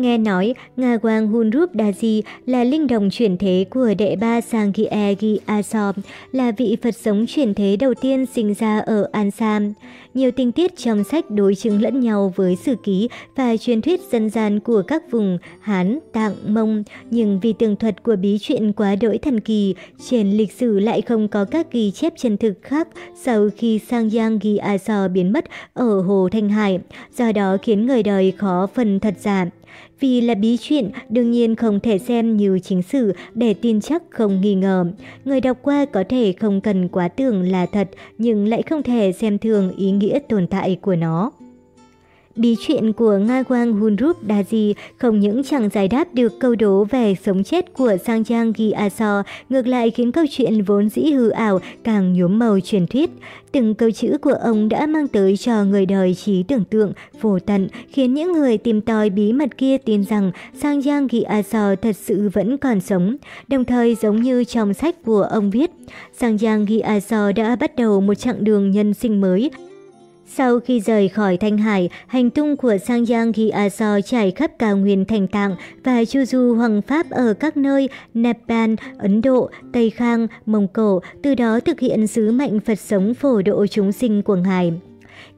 Nghe nói, Nga Quang Hunrup Daji là linh đồng chuyển thế của đệ ba Sangye Gi Asom, là vị Phật sống chuyển thế đầu tiên sinh ra ở Ansam. Nhiều tình tiết trong sách đối chứng lẫn nhau với sử ký và truyền thuyết dân gian của các vùng Hán, Tạng, Mông, nhưng vì tường thuật của bí chuyện quá đỗi thần kỳ, trên lịch sử lại không có các ghi chép chân thực khác sau khi Sang Giang Gi A biến mất ở Hồ Thanh Hải, do đó khiến người đời khó phần thật giả. Vì là bí chuyện, đương nhiên không thể xem như chính sử để tin chắc không nghi ngờ. Người đọc qua có thể không cần quá tưởng là thật, nhưng lại không thể xem thường ý nghĩa tồn tại của nó. Bí chuyện của Nga Quang Hunrup Daji không những chẳng giải đáp được câu đố về sống chết của Sang Trang Gi Aso, ngược lại khiến câu chuyện vốn dĩ hư ảo càng nhuốm màu truyền thuyết. Từng câu chữ của ông đã mang tới cho người đời trí tưởng tượng, vô tận, khiến những người tìm tòi bí mật kia tin rằng Sang Trang Gi Aso thật sự vẫn còn sống. Đồng thời giống như trong sách của ông viết, Sang Trang Gi Aso đã bắt đầu một chặng đường nhân sinh mới, sau khi rời khỏi Thanh Hải, hành tung của Sang Giang Ghi A So trải khắp cao nguyên thành tạng và chu du hoàng pháp ở các nơi Nepal, Ấn Độ, Tây Khang, Mông Cổ, từ đó thực hiện sứ mệnh Phật sống phổ độ chúng sinh của Ngài.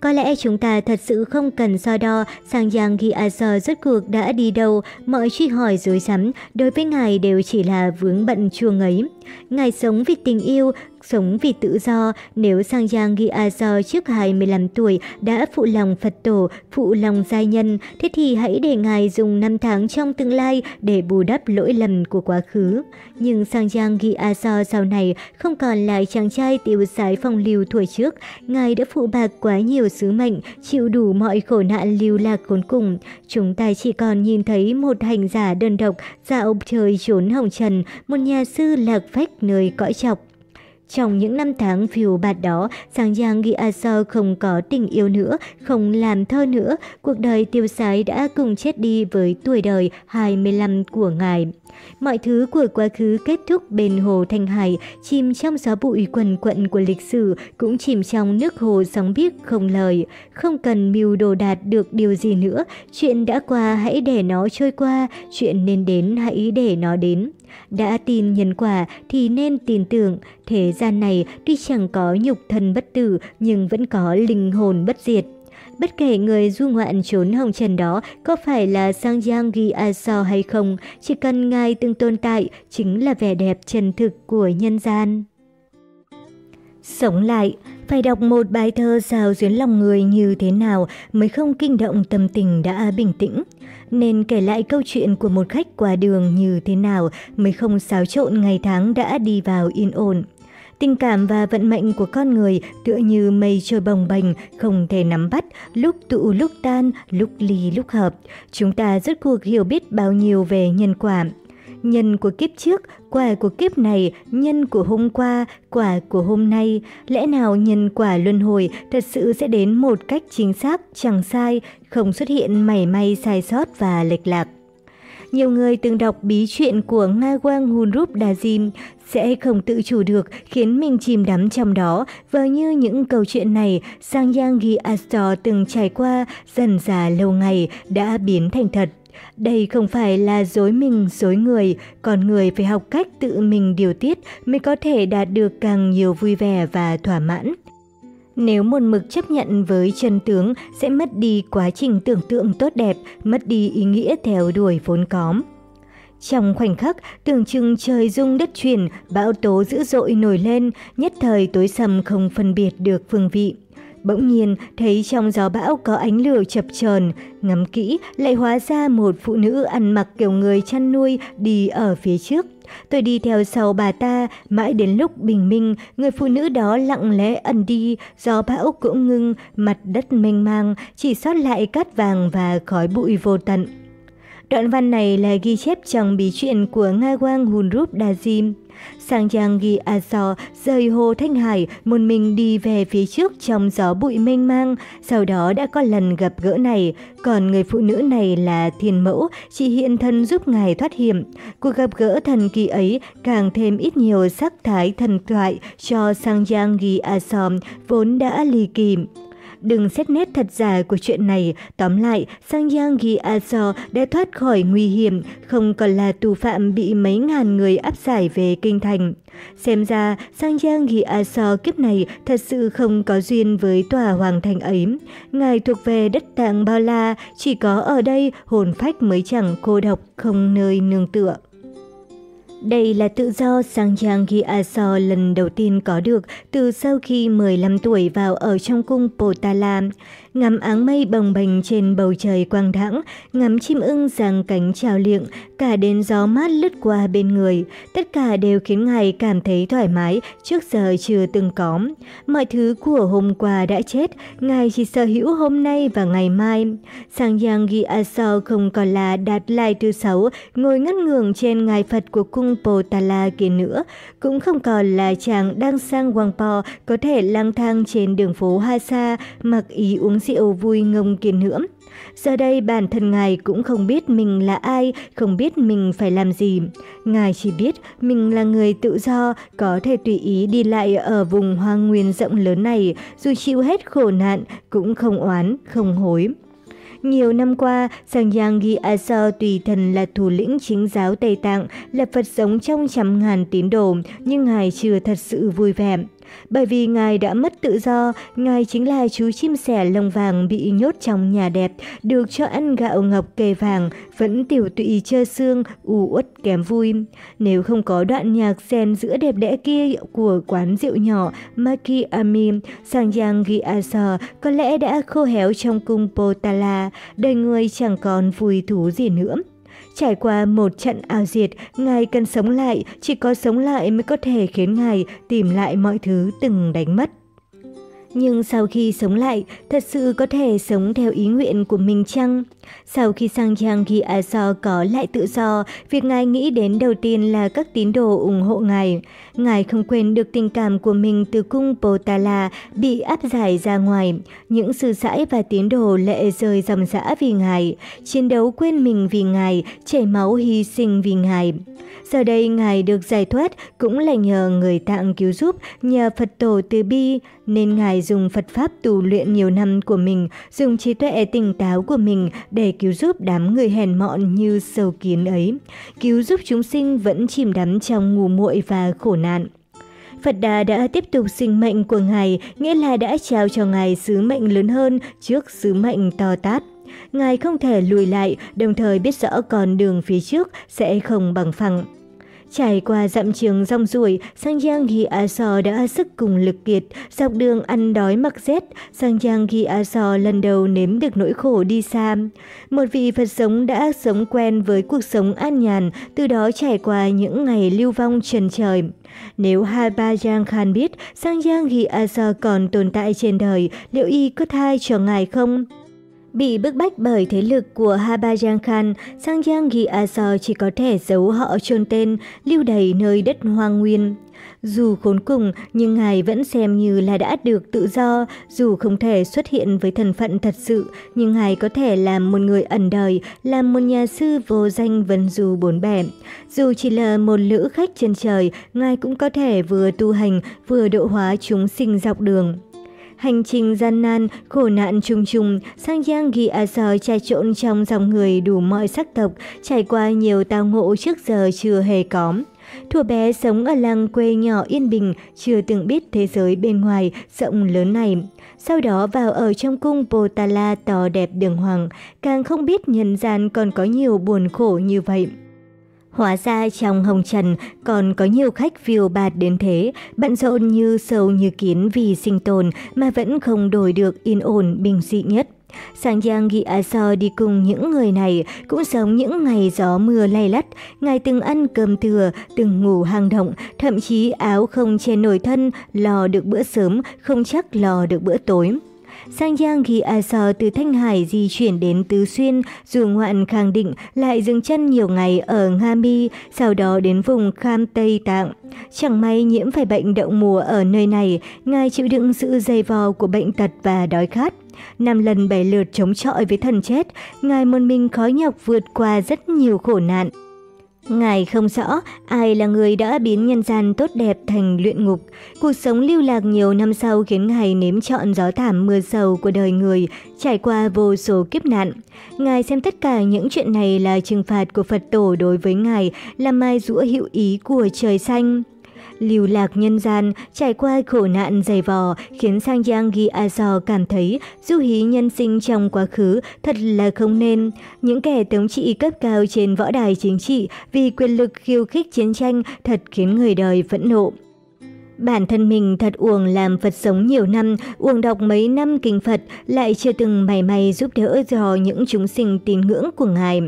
Có lẽ chúng ta thật sự không cần so đo Sang Giang Ghi A So rốt cuộc đã đi đâu, mọi truy hỏi dối rắm đối với Ngài đều chỉ là vướng bận chuông ấy. Ngài sống vì tình yêu, sống vì tự do, nếu Sang Giang Ghi A Do trước 25 tuổi đã phụ lòng Phật tổ, phụ lòng giai nhân, thế thì hãy để Ngài dùng năm tháng trong tương lai để bù đắp lỗi lầm của quá khứ. Nhưng Sang Giang Ghi A Do sau này không còn là chàng trai tiêu sái phong lưu tuổi trước, Ngài đã phụ bạc quá nhiều sứ mệnh, chịu đủ mọi khổ nạn lưu lạc khốn cùng. Chúng ta chỉ còn nhìn thấy một hành giả đơn độc, dạo trời trốn hồng trần, một nhà sư lạc phách nơi cõi chọc. Trong những năm tháng phiêu bạt đó, Sang Giang Ghi A không có tình yêu nữa, không làm thơ nữa. Cuộc đời tiêu sái đã cùng chết đi với tuổi đời 25 của ngài. Mọi thứ của quá khứ kết thúc bên hồ Thanh Hải, chìm trong gió bụi quần quận của lịch sử, cũng chìm trong nước hồ sóng biếc không lời. Không cần mưu đồ đạt được điều gì nữa, chuyện đã qua hãy để nó trôi qua, chuyện nên đến hãy để nó đến. Đã tin nhân quả thì nên tin tưởng, thế gian này tuy chẳng có nhục thân bất tử nhưng vẫn có linh hồn bất diệt. Bất kể người du ngoạn trốn hồng trần đó có phải là Sang Giang Ghi A So hay không, chỉ cần ngài từng tồn tại chính là vẻ đẹp chân thực của nhân gian. Sống lại, phải đọc một bài thơ sao duyến lòng người như thế nào mới không kinh động tâm tình đã bình tĩnh. Nên kể lại câu chuyện của một khách qua đường như thế nào mới không xáo trộn ngày tháng đã đi vào yên ổn. Tình cảm và vận mệnh của con người tựa như mây trôi bồng bềnh, không thể nắm bắt, lúc tụ lúc tan, lúc ly lúc hợp. Chúng ta rất cuộc hiểu biết bao nhiêu về nhân quả. Nhân của kiếp trước, quả của kiếp này, nhân của hôm qua, quả của hôm nay. Lẽ nào nhân quả luân hồi thật sự sẽ đến một cách chính xác, chẳng sai, không xuất hiện mảy may sai sót và lệch lạc. Nhiều người từng đọc bí truyện của Nga Quang Hunrup Dajim sẽ không tự chủ được khiến mình chìm đắm trong đó và như những câu chuyện này Sang Yang Gi Astor từng trải qua dần già lâu ngày đã biến thành thật. Đây không phải là dối mình, dối người, còn người phải học cách tự mình điều tiết mới có thể đạt được càng nhiều vui vẻ và thỏa mãn. Nếu một mực chấp nhận với chân tướng sẽ mất đi quá trình tưởng tượng tốt đẹp, mất đi ý nghĩa theo đuổi vốn có. Trong khoảnh khắc, tưởng chừng trời rung đất chuyển, bão tố dữ dội nổi lên, nhất thời tối sầm không phân biệt được phương vị. Bỗng nhiên, thấy trong gió bão có ánh lửa chập chờn, ngắm kỹ lại hóa ra một phụ nữ ăn mặc kiểu người chăn nuôi đi ở phía trước. Tôi đi theo sau bà ta, mãi đến lúc bình minh, người phụ nữ đó lặng lẽ ẩn đi, gió bão cũng ngưng, mặt đất mênh mang, chỉ sót lại cát vàng và khói bụi vô tận. Đoạn văn này là ghi chép trong bí truyện của Nga Quang Hunrup Dajim. Sang Giang ghi à A So rời hồ Thanh Hải một mình đi về phía trước trong gió bụi mênh mang, sau đó đã có lần gặp gỡ này, còn người phụ nữ này là thiên mẫu, chị hiện thân giúp ngài thoát hiểm. Cuộc gặp gỡ thần kỳ ấy càng thêm ít nhiều sắc thái thần thoại cho Sang Giang ghi à A So vốn đã ly kỳ. Đừng xét nét thật giả của chuyện này, tóm lại, Sang Yang Gi Aso đã thoát khỏi nguy hiểm, không còn là tù phạm bị mấy ngàn người áp giải về kinh thành. Xem ra, Sang Yang Gi Aso kiếp này thật sự không có duyên với tòa hoàng thành ấy. Ngài thuộc về đất tạng bao la, chỉ có ở đây hồn phách mới chẳng cô độc, không nơi nương tựa. Đây là tự do Sang Giang Gyatso lần đầu tiên có được từ sau khi 15 tuổi vào ở trong cung Potala ngắm áng mây bồng bềnh trên bầu trời quang đãng, ngắm chim ưng giang cánh trào liệng, cả đến gió mát lướt qua bên người. Tất cả đều khiến ngài cảm thấy thoải mái trước giờ chưa từng có. Mọi thứ của hôm qua đã chết, ngài chỉ sở hữu hôm nay và ngày mai. Sang Yang Gyatso không còn là đạt lai thứ sáu, ngồi ngất ngường trên ngài Phật của cung Potala kia nữa, cũng không còn là chàng đang sang Wangpo có thể lang thang trên đường phố Hasa mặc ý uống rượu vui ngông kiên hưỡng. Giờ đây bản thân ngài cũng không biết mình là ai, không biết mình phải làm gì. Ngài chỉ biết mình là người tự do, có thể tùy ý đi lại ở vùng hoang nguyên rộng lớn này, dù chịu hết khổ nạn, cũng không oán, không hối. Nhiều năm qua, Sang Yang Gi Aso tùy thần là thủ lĩnh chính giáo Tây Tạng, là Phật sống trong trăm ngàn tín đồ, nhưng Ngài chưa thật sự vui vẻ. Bởi vì Ngài đã mất tự do, Ngài chính là chú chim sẻ lông vàng bị nhốt trong nhà đẹp, được cho ăn gạo ngọc kề vàng, vẫn tiểu tụy chơ xương, u uất kém vui. Nếu không có đoạn nhạc xen giữa đẹp đẽ kia của quán rượu nhỏ Maki Ami, Sang Giang Gyasa có lẽ đã khô héo trong cung Potala, đời người chẳng còn vui thú gì nữa. Trải qua một trận ảo diệt, Ngài cần sống lại, chỉ có sống lại mới có thể khiến Ngài tìm lại mọi thứ từng đánh mất. Nhưng sau khi sống lại, thật sự có thể sống theo ý nguyện của mình chăng? Sau khi sang trang khi Aso có lại tự do, việc Ngài nghĩ đến đầu tiên là các tín đồ ủng hộ Ngài. Ngài không quên được tình cảm của mình từ cung Potala bị áp giải ra ngoài. Những sư sãi và tín đồ lệ rơi dòng dã vì Ngài, chiến đấu quên mình vì Ngài, chảy máu hy sinh vì Ngài. Giờ đây Ngài được giải thoát cũng là nhờ người tạng cứu giúp, nhờ Phật tổ từ bi, nên Ngài dùng Phật Pháp tu luyện nhiều năm của mình, dùng trí tuệ tỉnh táo của mình để cứu giúp đám người hèn mọn như sâu kiến ấy, cứu giúp chúng sinh vẫn chìm đắm trong ngủ muội và khổ nạn. Phật Đà đã tiếp tục sinh mệnh của Ngài, nghĩa là đã trao cho Ngài sứ mệnh lớn hơn trước sứ mệnh to tát. Ngài không thể lùi lại, đồng thời biết rõ con đường phía trước sẽ không bằng phẳng. Trải qua dặm trường rong ruổi, Sang Giang Ghi A So đã sức cùng lực kiệt, dọc đường ăn đói mặc rét, Sang Giang Ghi A So lần đầu nếm được nỗi khổ đi xa. Một vị Phật sống đã sống quen với cuộc sống an nhàn, từ đó trải qua những ngày lưu vong trần trời. Nếu Hai Ba Giang Khan biết Sang Giang Ghi A So còn tồn tại trên đời, liệu y có thai cho ngài không? Bị bức bách bởi thế lực của Habajang Khan, Sang Giang Aso à chỉ có thể giấu họ chôn tên, lưu đầy nơi đất hoang nguyên. Dù khốn cùng, nhưng ngài vẫn xem như là đã được tự do, dù không thể xuất hiện với thần phận thật sự, nhưng ngài có thể làm một người ẩn đời, làm một nhà sư vô danh vân du bốn bẻ. Dù chỉ là một lữ khách trên trời, ngài cũng có thể vừa tu hành, vừa độ hóa chúng sinh dọc đường. Hành trình gian nan, khổ nạn trùng trùng, Sang Giang ghi A Sơ trai trộn trong dòng người đủ mọi sắc tộc, trải qua nhiều tao ngộ trước giờ chưa hề có. Thuở bé sống ở làng quê nhỏ yên bình, chưa từng biết thế giới bên ngoài rộng lớn này. Sau đó vào ở trong cung Potala to đẹp đường hoàng, càng không biết nhân gian còn có nhiều buồn khổ như vậy. Hóa ra trong hồng trần còn có nhiều khách phiêu bạt đến thế, bận rộn như sâu như kiến vì sinh tồn mà vẫn không đổi được yên ổn bình dị nhất. Sang Giang Ghi A So đi cùng những người này cũng sống những ngày gió mưa lay lắt, ngày từng ăn cơm thừa, từng ngủ hang động, thậm chí áo không che nổi thân, lò được bữa sớm, không chắc lò được bữa tối. Sang Giang khi A Sò từ Thanh Hải di chuyển đến Tứ Xuyên, dù ngoạn khẳng định lại dừng chân nhiều ngày ở Nga Mi, sau đó đến vùng Kham Tây Tạng. Chẳng may nhiễm phải bệnh đậu mùa ở nơi này, ngài chịu đựng sự dày vò của bệnh tật và đói khát. Năm lần bảy lượt chống chọi với thần chết, ngài một mình khó nhọc vượt qua rất nhiều khổ nạn. Ngài không rõ ai là người đã biến nhân gian tốt đẹp thành luyện ngục. Cuộc sống lưu lạc nhiều năm sau khiến Ngài nếm trọn gió thảm mưa sầu của đời người, trải qua vô số kiếp nạn. Ngài xem tất cả những chuyện này là trừng phạt của Phật tổ đối với Ngài, là mai rũa hữu ý của trời xanh lưu lạc nhân gian, trải qua khổ nạn dày vò, khiến Sang Giang Ghi A So cảm thấy du hí nhân sinh trong quá khứ thật là không nên. Những kẻ thống trị cấp cao trên võ đài chính trị vì quyền lực khiêu khích chiến tranh thật khiến người đời phẫn nộ. Bản thân mình thật uổng làm Phật sống nhiều năm, uổng đọc mấy năm kinh Phật, lại chưa từng mảy may giúp đỡ cho những chúng sinh tín ngưỡng của Ngài.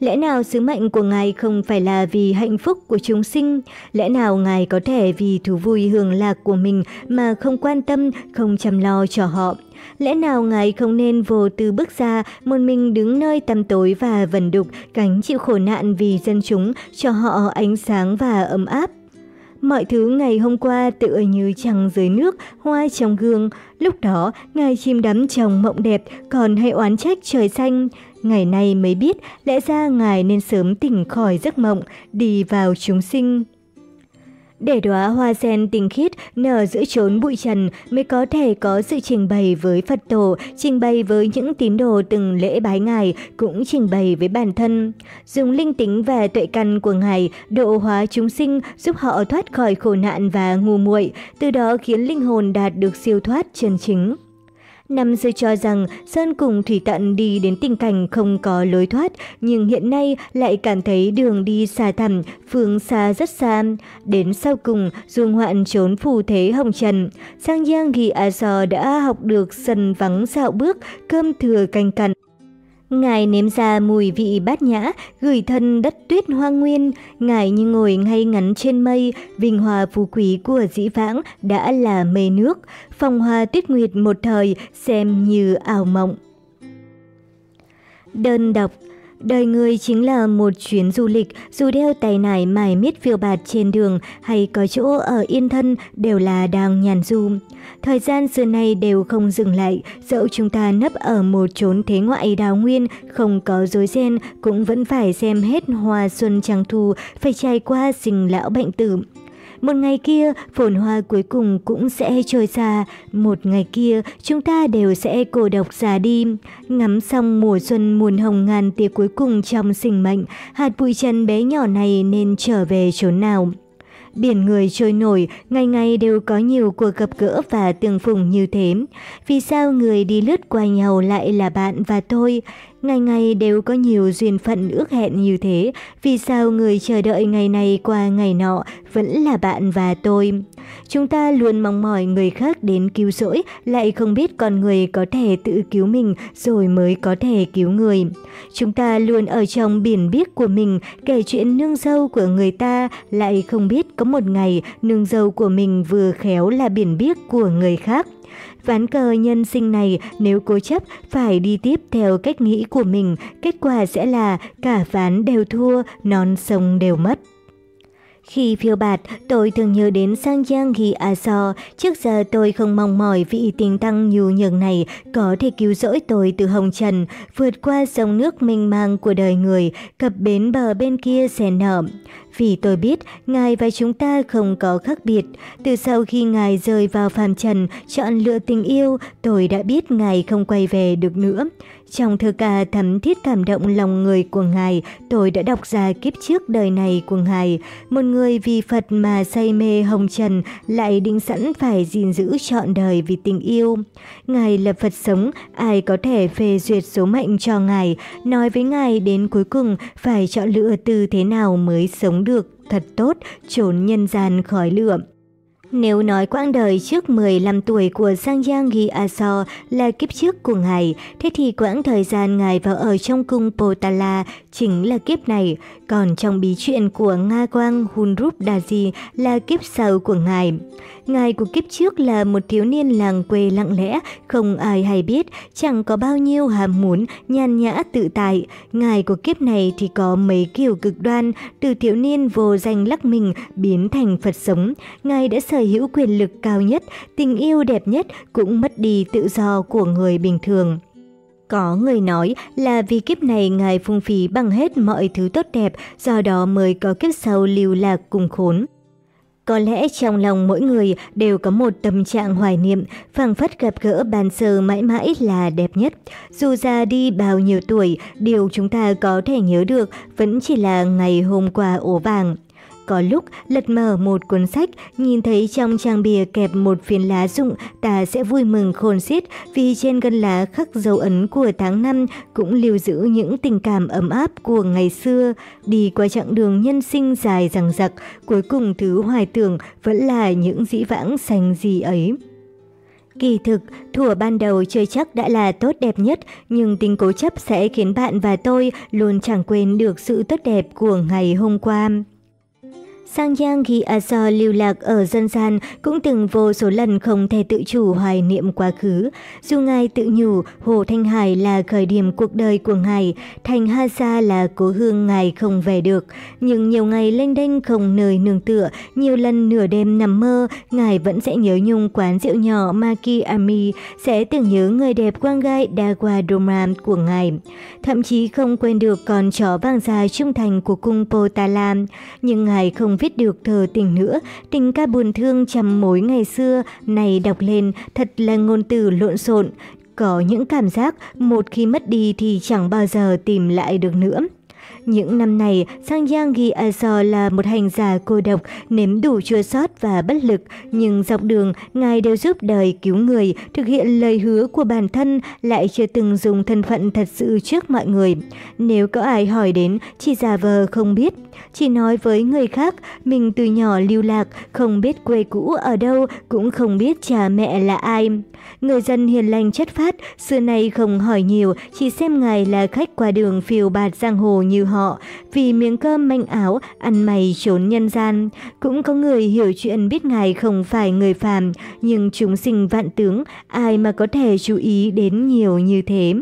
Lẽ nào sứ mệnh của Ngài không phải là vì hạnh phúc của chúng sinh? Lẽ nào Ngài có thể vì thú vui hưởng lạc của mình mà không quan tâm, không chăm lo cho họ? Lẽ nào Ngài không nên vô tư bước ra, một mình đứng nơi tăm tối và vần đục, gánh chịu khổ nạn vì dân chúng, cho họ ánh sáng và ấm áp? Mọi thứ ngày hôm qua tựa như trăng dưới nước, hoa trong gương. Lúc đó, ngài chim đắm trong mộng đẹp, còn hay oán trách trời xanh. Ngày nay mới biết, lẽ ra ngài nên sớm tỉnh khỏi giấc mộng, đi vào chúng sinh. Để đóa hoa sen tinh khiết nở giữa chốn bụi trần mới có thể có sự trình bày với Phật tổ, trình bày với những tín đồ từng lễ bái Ngài, cũng trình bày với bản thân. Dùng linh tính và tuệ căn của Ngài độ hóa chúng sinh giúp họ thoát khỏi khổ nạn và ngu muội, từ đó khiến linh hồn đạt được siêu thoát chân chính. Năm xưa cho rằng Sơn cùng Thủy Tận đi đến tình cảnh không có lối thoát, nhưng hiện nay lại cảm thấy đường đi xa thẳm, phương xa rất xa. Đến sau cùng, dung hoạn trốn phù thế hồng trần. Sang Giang Ghi A So đã học được sân vắng dạo bước, cơm thừa canh cặn. Ngài nếm ra mùi vị bát nhã, gửi thân đất tuyết hoang nguyên. Ngài như ngồi ngay ngắn trên mây, vinh hòa phú quý của dĩ vãng đã là mây nước. Phong hoa tuyết nguyệt một thời xem như ảo mộng. Đơn độc Đời người chính là một chuyến du lịch, dù đeo tài nải mài miết phiêu bạt trên đường hay có chỗ ở yên thân đều là đang nhàn du. Thời gian xưa nay đều không dừng lại, dẫu chúng ta nấp ở một chốn thế ngoại đào nguyên, không có dối ren, cũng vẫn phải xem hết hoa xuân trăng thu, phải trải qua sinh lão bệnh tử. một ngày kia phồn hoa cuối cùng cũng sẽ trôi xa, một ngày kia chúng ta đều sẽ cô độc già đi. Ngắm xong mùa xuân muôn hồng ngàn tia cuối cùng trong sinh mệnh, hạt bụi chân bé nhỏ này nên trở về chốn nào? Biển người trôi nổi, ngày ngày đều có nhiều cuộc gặp gỡ và tương phùng như thế. Vì sao người đi lướt qua nhau lại là bạn và tôi? Ngày ngày đều có nhiều duyên phận ước hẹn như thế, vì sao người chờ đợi ngày này qua ngày nọ vẫn là bạn và tôi? Chúng ta luôn mong mỏi người khác đến cứu rỗi, lại không biết con người có thể tự cứu mình rồi mới có thể cứu người. Chúng ta luôn ở trong biển biếc của mình, kể chuyện nương dâu của người ta, lại không biết có một ngày nương dâu của mình vừa khéo là biển biếc của người khác. Ván cờ nhân sinh này nếu cố chấp phải đi tiếp theo cách nghĩ của mình, kết quả sẽ là cả ván đều thua, non sông đều mất. Khi phiêu bạt, tôi thường nhớ đến Sang Giang Ghi A So. Trước giờ tôi không mong mỏi vị tình tăng nhu nhường này có thể cứu rỗi tôi từ hồng trần, vượt qua dòng nước mênh mang của đời người, cập bến bờ bên kia xe nở. Vì tôi biết Ngài và chúng ta không có khác biệt. Từ sau khi Ngài rơi vào phàm trần, chọn lựa tình yêu, tôi đã biết Ngài không quay về được nữa. Trong thơ ca thấm thiết cảm động lòng người của Ngài, tôi đã đọc ra kiếp trước đời này của Ngài. Một người vì Phật mà say mê hồng trần, lại định sẵn phải gìn giữ trọn đời vì tình yêu. Ngài là Phật sống, ai có thể phê duyệt số mệnh cho Ngài, nói với Ngài đến cuối cùng phải chọn lựa từ thế nào mới sống được thật tốt, trốn nhân gian khỏi lượm nếu nói quãng đời trước 15 tuổi của Sang Giang Ghi A So là kiếp trước của ngài, thế thì quãng thời gian ngài vào ở trong cung Potala chính là kiếp này, còn trong bí chuyện của Nga Quang Hunrup Daji là kiếp sau của ngài. Ngài của kiếp trước là một thiếu niên làng quê lặng lẽ, không ai hay biết, chẳng có bao nhiêu hàm muốn, nhàn nhã tự tại. Ngài của kiếp này thì có mấy kiểu cực đoan, từ thiếu niên vô danh lắc mình biến thành Phật sống. Ngài đã sở hữu quyền lực cao nhất, tình yêu đẹp nhất, cũng mất đi tự do của người bình thường. Có người nói là vì kiếp này Ngài phung phí bằng hết mọi thứ tốt đẹp, do đó mới có kiếp sau lưu lạc cùng khốn. Có lẽ trong lòng mỗi người đều có một tâm trạng hoài niệm, phảng phất gặp gỡ bàn sơ mãi mãi là đẹp nhất. Dù già đi bao nhiêu tuổi, điều chúng ta có thể nhớ được vẫn chỉ là ngày hôm qua ổ vàng. Có lúc lật mở một cuốn sách, nhìn thấy trong trang bìa kẹp một phiến lá rụng, ta sẽ vui mừng khôn xiết vì trên gân lá khắc dấu ấn của tháng năm cũng lưu giữ những tình cảm ấm áp của ngày xưa. Đi qua chặng đường nhân sinh dài rằng rặc, cuối cùng thứ hoài tưởng vẫn là những dĩ vãng xanh gì ấy. Kỳ thực, thủa ban đầu chơi chắc đã là tốt đẹp nhất, nhưng tính cố chấp sẽ khiến bạn và tôi luôn chẳng quên được sự tốt đẹp của ngày hôm qua. Sang Giang ghi A So lưu lạc ở dân gian cũng từng vô số lần không thể tự chủ hoài niệm quá khứ. Dù ngài tự nhủ Hồ Thanh Hải là khởi điểm cuộc đời của ngài, thành Ha Sa là cố hương ngài không về được. Nhưng nhiều ngày lênh đênh không nơi nương tựa, nhiều lần nửa đêm nằm mơ, ngài vẫn sẽ nhớ nhung quán rượu nhỏ Maki Ami, sẽ tưởng nhớ người đẹp quang gai Dawa Domram của ngài. Thậm chí không quên được con chó vàng dài trung thành của cung Potalam. Nhưng ngài không viết được thờ tình nữa, tình ca buồn thương trăm mối ngày xưa này đọc lên thật là ngôn từ lộn xộn. Có những cảm giác một khi mất đi thì chẳng bao giờ tìm lại được nữa. Những năm này, Sang Yang Gi Aso là một hành giả cô độc, nếm đủ chua xót và bất lực, nhưng dọc đường, Ngài đều giúp đời cứu người, thực hiện lời hứa của bản thân, lại chưa từng dùng thân phận thật sự trước mọi người. Nếu có ai hỏi đến, chỉ giả vờ không biết, chỉ nói với người khác mình từ nhỏ lưu lạc, không biết quê cũ ở đâu, cũng không biết cha mẹ là ai. Người dân hiền lành chất phát, xưa nay không hỏi nhiều, chỉ xem ngài là khách qua đường phiêu bạt giang hồ như họ, vì miếng cơm manh áo, ăn mày trốn nhân gian. Cũng có người hiểu chuyện biết ngài không phải người phàm, nhưng chúng sinh vạn tướng, ai mà có thể chú ý đến nhiều như thế.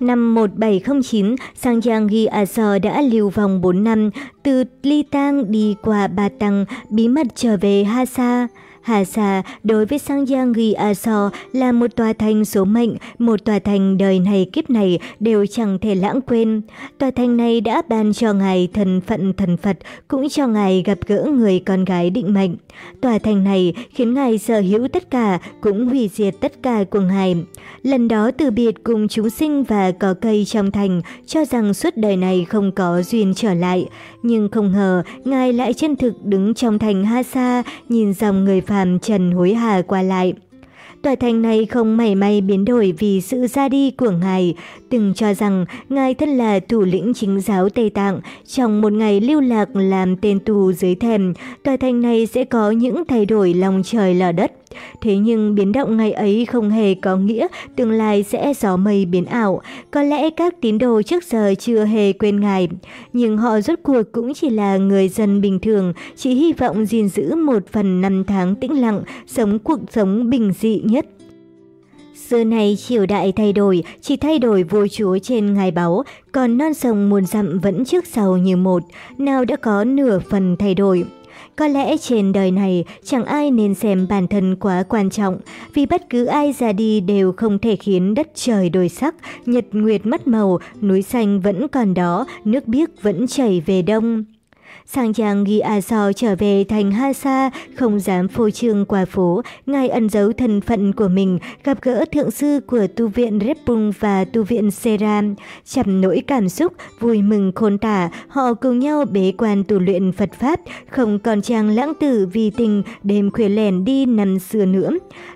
Năm 1709, Sang Giang Ghi A đã lưu vòng 4 năm, từ Ly Tang đi qua Ba Tăng, bí mật trở về Ha Sa. Hà Sa đối với Sang Giang Ghi A So là một tòa thành số mệnh, một tòa thành đời này kiếp này đều chẳng thể lãng quên. Tòa thành này đã ban cho ngài thần phận thần Phật, cũng cho ngài gặp gỡ người con gái định mệnh. Tòa thành này khiến ngài sở hữu tất cả, cũng hủy diệt tất cả của ngài. Lần đó từ biệt cùng chúng sinh và có cây trong thành, cho rằng suốt đời này không có duyên trở lại. Nhưng không ngờ, ngài lại chân thực đứng trong thành Ha Sa, nhìn dòng người phàm trần hối hả qua lại. Tòa thành này không mảy may biến đổi vì sự ra đi của Ngài, từng cho rằng Ngài thân là thủ lĩnh chính giáo Tây Tạng, trong một ngày lưu lạc làm tên tù dưới thềm, tòa thành này sẽ có những thay đổi lòng trời lở đất. Thế nhưng biến động ngày ấy không hề có nghĩa tương lai sẽ gió mây biến ảo. Có lẽ các tín đồ trước giờ chưa hề quên Ngài. Nhưng họ rốt cuộc cũng chỉ là người dân bình thường, chỉ hy vọng gìn giữ một phần năm tháng tĩnh lặng, sống cuộc sống bình dị nhất. Xưa này triều đại thay đổi, chỉ thay đổi vua chúa trên ngài báu, còn non sông muôn dặm vẫn trước sau như một, nào đã có nửa phần thay đổi. Có lẽ trên đời này chẳng ai nên xem bản thân quá quan trọng, vì bất cứ ai ra đi đều không thể khiến đất trời đổi sắc, nhật nguyệt mất màu, núi xanh vẫn còn đó, nước biếc vẫn chảy về đông. Sang chàng ghi A So trở về thành Ha Sa, không dám phô trương qua phố, ngài ẩn giấu thân phận của mình, gặp gỡ thượng sư của tu viện Repung và tu viện Seram. Chầm nỗi cảm xúc, vui mừng khôn tả, họ cùng nhau bế quan tu luyện Phật Pháp, không còn chàng lãng tử vì tình đêm khuya lẻn đi năm xưa nữa.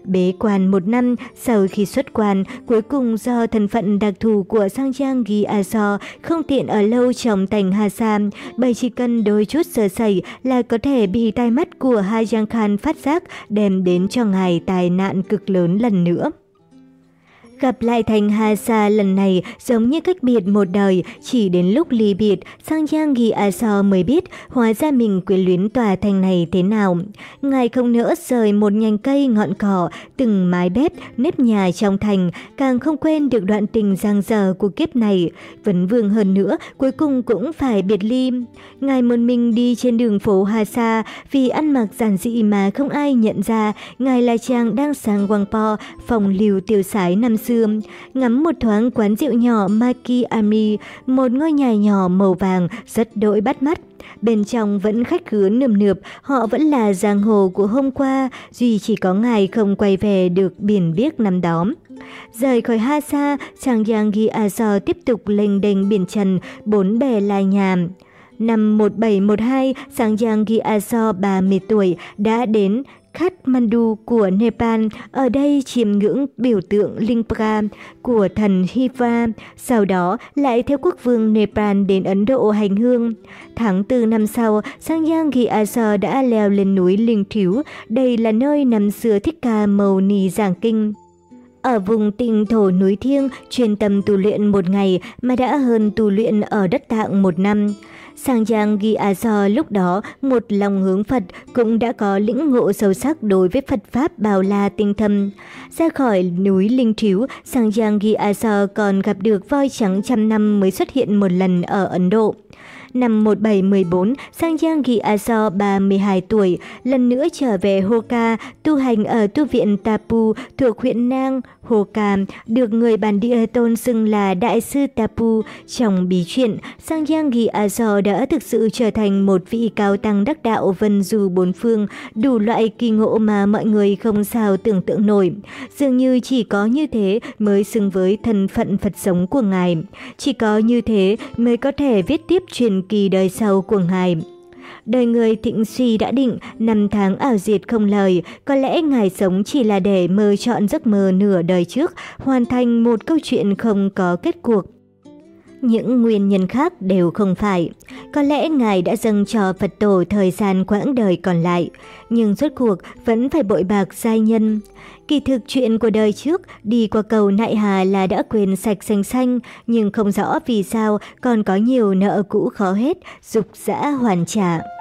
Bế quan một năm, sau khi xuất quan, cuối cùng do thân phận đặc thù của Sang Trang Ghi A So không tiện ở lâu trong thành Ha Sa, bởi chỉ cần đôi chút sơ sẩy là có thể bị tai mắt của Hai Giang Khan phát giác đem đến cho ngài tai nạn cực lớn lần nữa. Gặp lại Thành Hà Sa lần này giống như cách biệt một đời, chỉ đến lúc ly biệt, Sang Giang Ghi A So mới biết hóa ra mình quyến luyến tòa thành này thế nào. Ngài không nỡ rời một nhành cây ngọn cỏ, từng mái bếp, nếp nhà trong thành, càng không quên được đoạn tình giang dở của kiếp này. Vấn vương hơn nữa, cuối cùng cũng phải biệt ly. Ngài một mình đi trên đường phố Hà Sa vì ăn mặc giản dị mà không ai nhận ra, Ngài là chàng đang sang po, phòng liều tiêu sái năm xưa xưa, ngắm một thoáng quán rượu nhỏ Maki Ami, một ngôi nhà nhỏ màu vàng rất đỗi bắt mắt. Bên trong vẫn khách khứa nườm nượp, họ vẫn là giang hồ của hôm qua, duy chỉ có ngài không quay về được biển biếc năm đó. Rời khỏi Ha Sa, chàng Yang Gi Azo tiếp tục lênh đênh biển trần, bốn bề lai nhà. Năm 1712, Sang Yang Gi 30 tuổi đã đến Kathmandu của Nepal, ở đây chiêm ngưỡng biểu tượng Lingpa của thần Hiva, sau đó lại theo quốc vương Nepal đến Ấn Độ hành hương. Tháng 4 năm sau, Sangyang Gyasa đã leo lên núi Linh Thiếu, đây là nơi năm xưa Thích Ca Mâu Ni giảng kinh. Ở vùng tinh thổ núi thiêng, chuyên tâm tu luyện một ngày mà đã hơn tu luyện ở đất tạng một năm. Sang Giang Ghi à A Do lúc đó một lòng hướng Phật cũng đã có lĩnh ngộ sâu sắc đối với Phật Pháp bào la tinh thâm. Ra khỏi núi Linh Triếu, Sang Giang Ghi à A Do còn gặp được voi trắng trăm năm mới xuất hiện một lần ở Ấn Độ. Năm 1714, Sang Giang Ghi Aso 32 tuổi, lần nữa trở về Hoka, tu hành ở tu viện Tapu thuộc huyện Nang, Hoka, được người bản địa tôn xưng là Đại sư Tapu. Trong bí truyện, Sang Giang Ghi Aso đã thực sự trở thành một vị cao tăng đắc đạo vân du bốn phương, đủ loại kỳ ngộ mà mọi người không sao tưởng tượng nổi. Dường như chỉ có như thế mới xứng với thân phận Phật sống của Ngài. Chỉ có như thế mới có thể viết tiếp truyền kỳ đời sau cuồng hài. Đời người thịnh suy đã định, năm tháng ảo diệt không lời, có lẽ Ngài sống chỉ là để mơ chọn giấc mơ nửa đời trước, hoàn thành một câu chuyện không có kết cuộc. Những nguyên nhân khác đều không phải. Có lẽ Ngài đã dâng cho Phật tổ thời gian quãng đời còn lại, nhưng rốt cuộc vẫn phải bội bạc giai nhân. Kỳ thực chuyện của đời trước đi qua cầu Nại Hà là đã quên sạch xanh xanh, nhưng không rõ vì sao còn có nhiều nợ cũ khó hết, dục dã hoàn trả.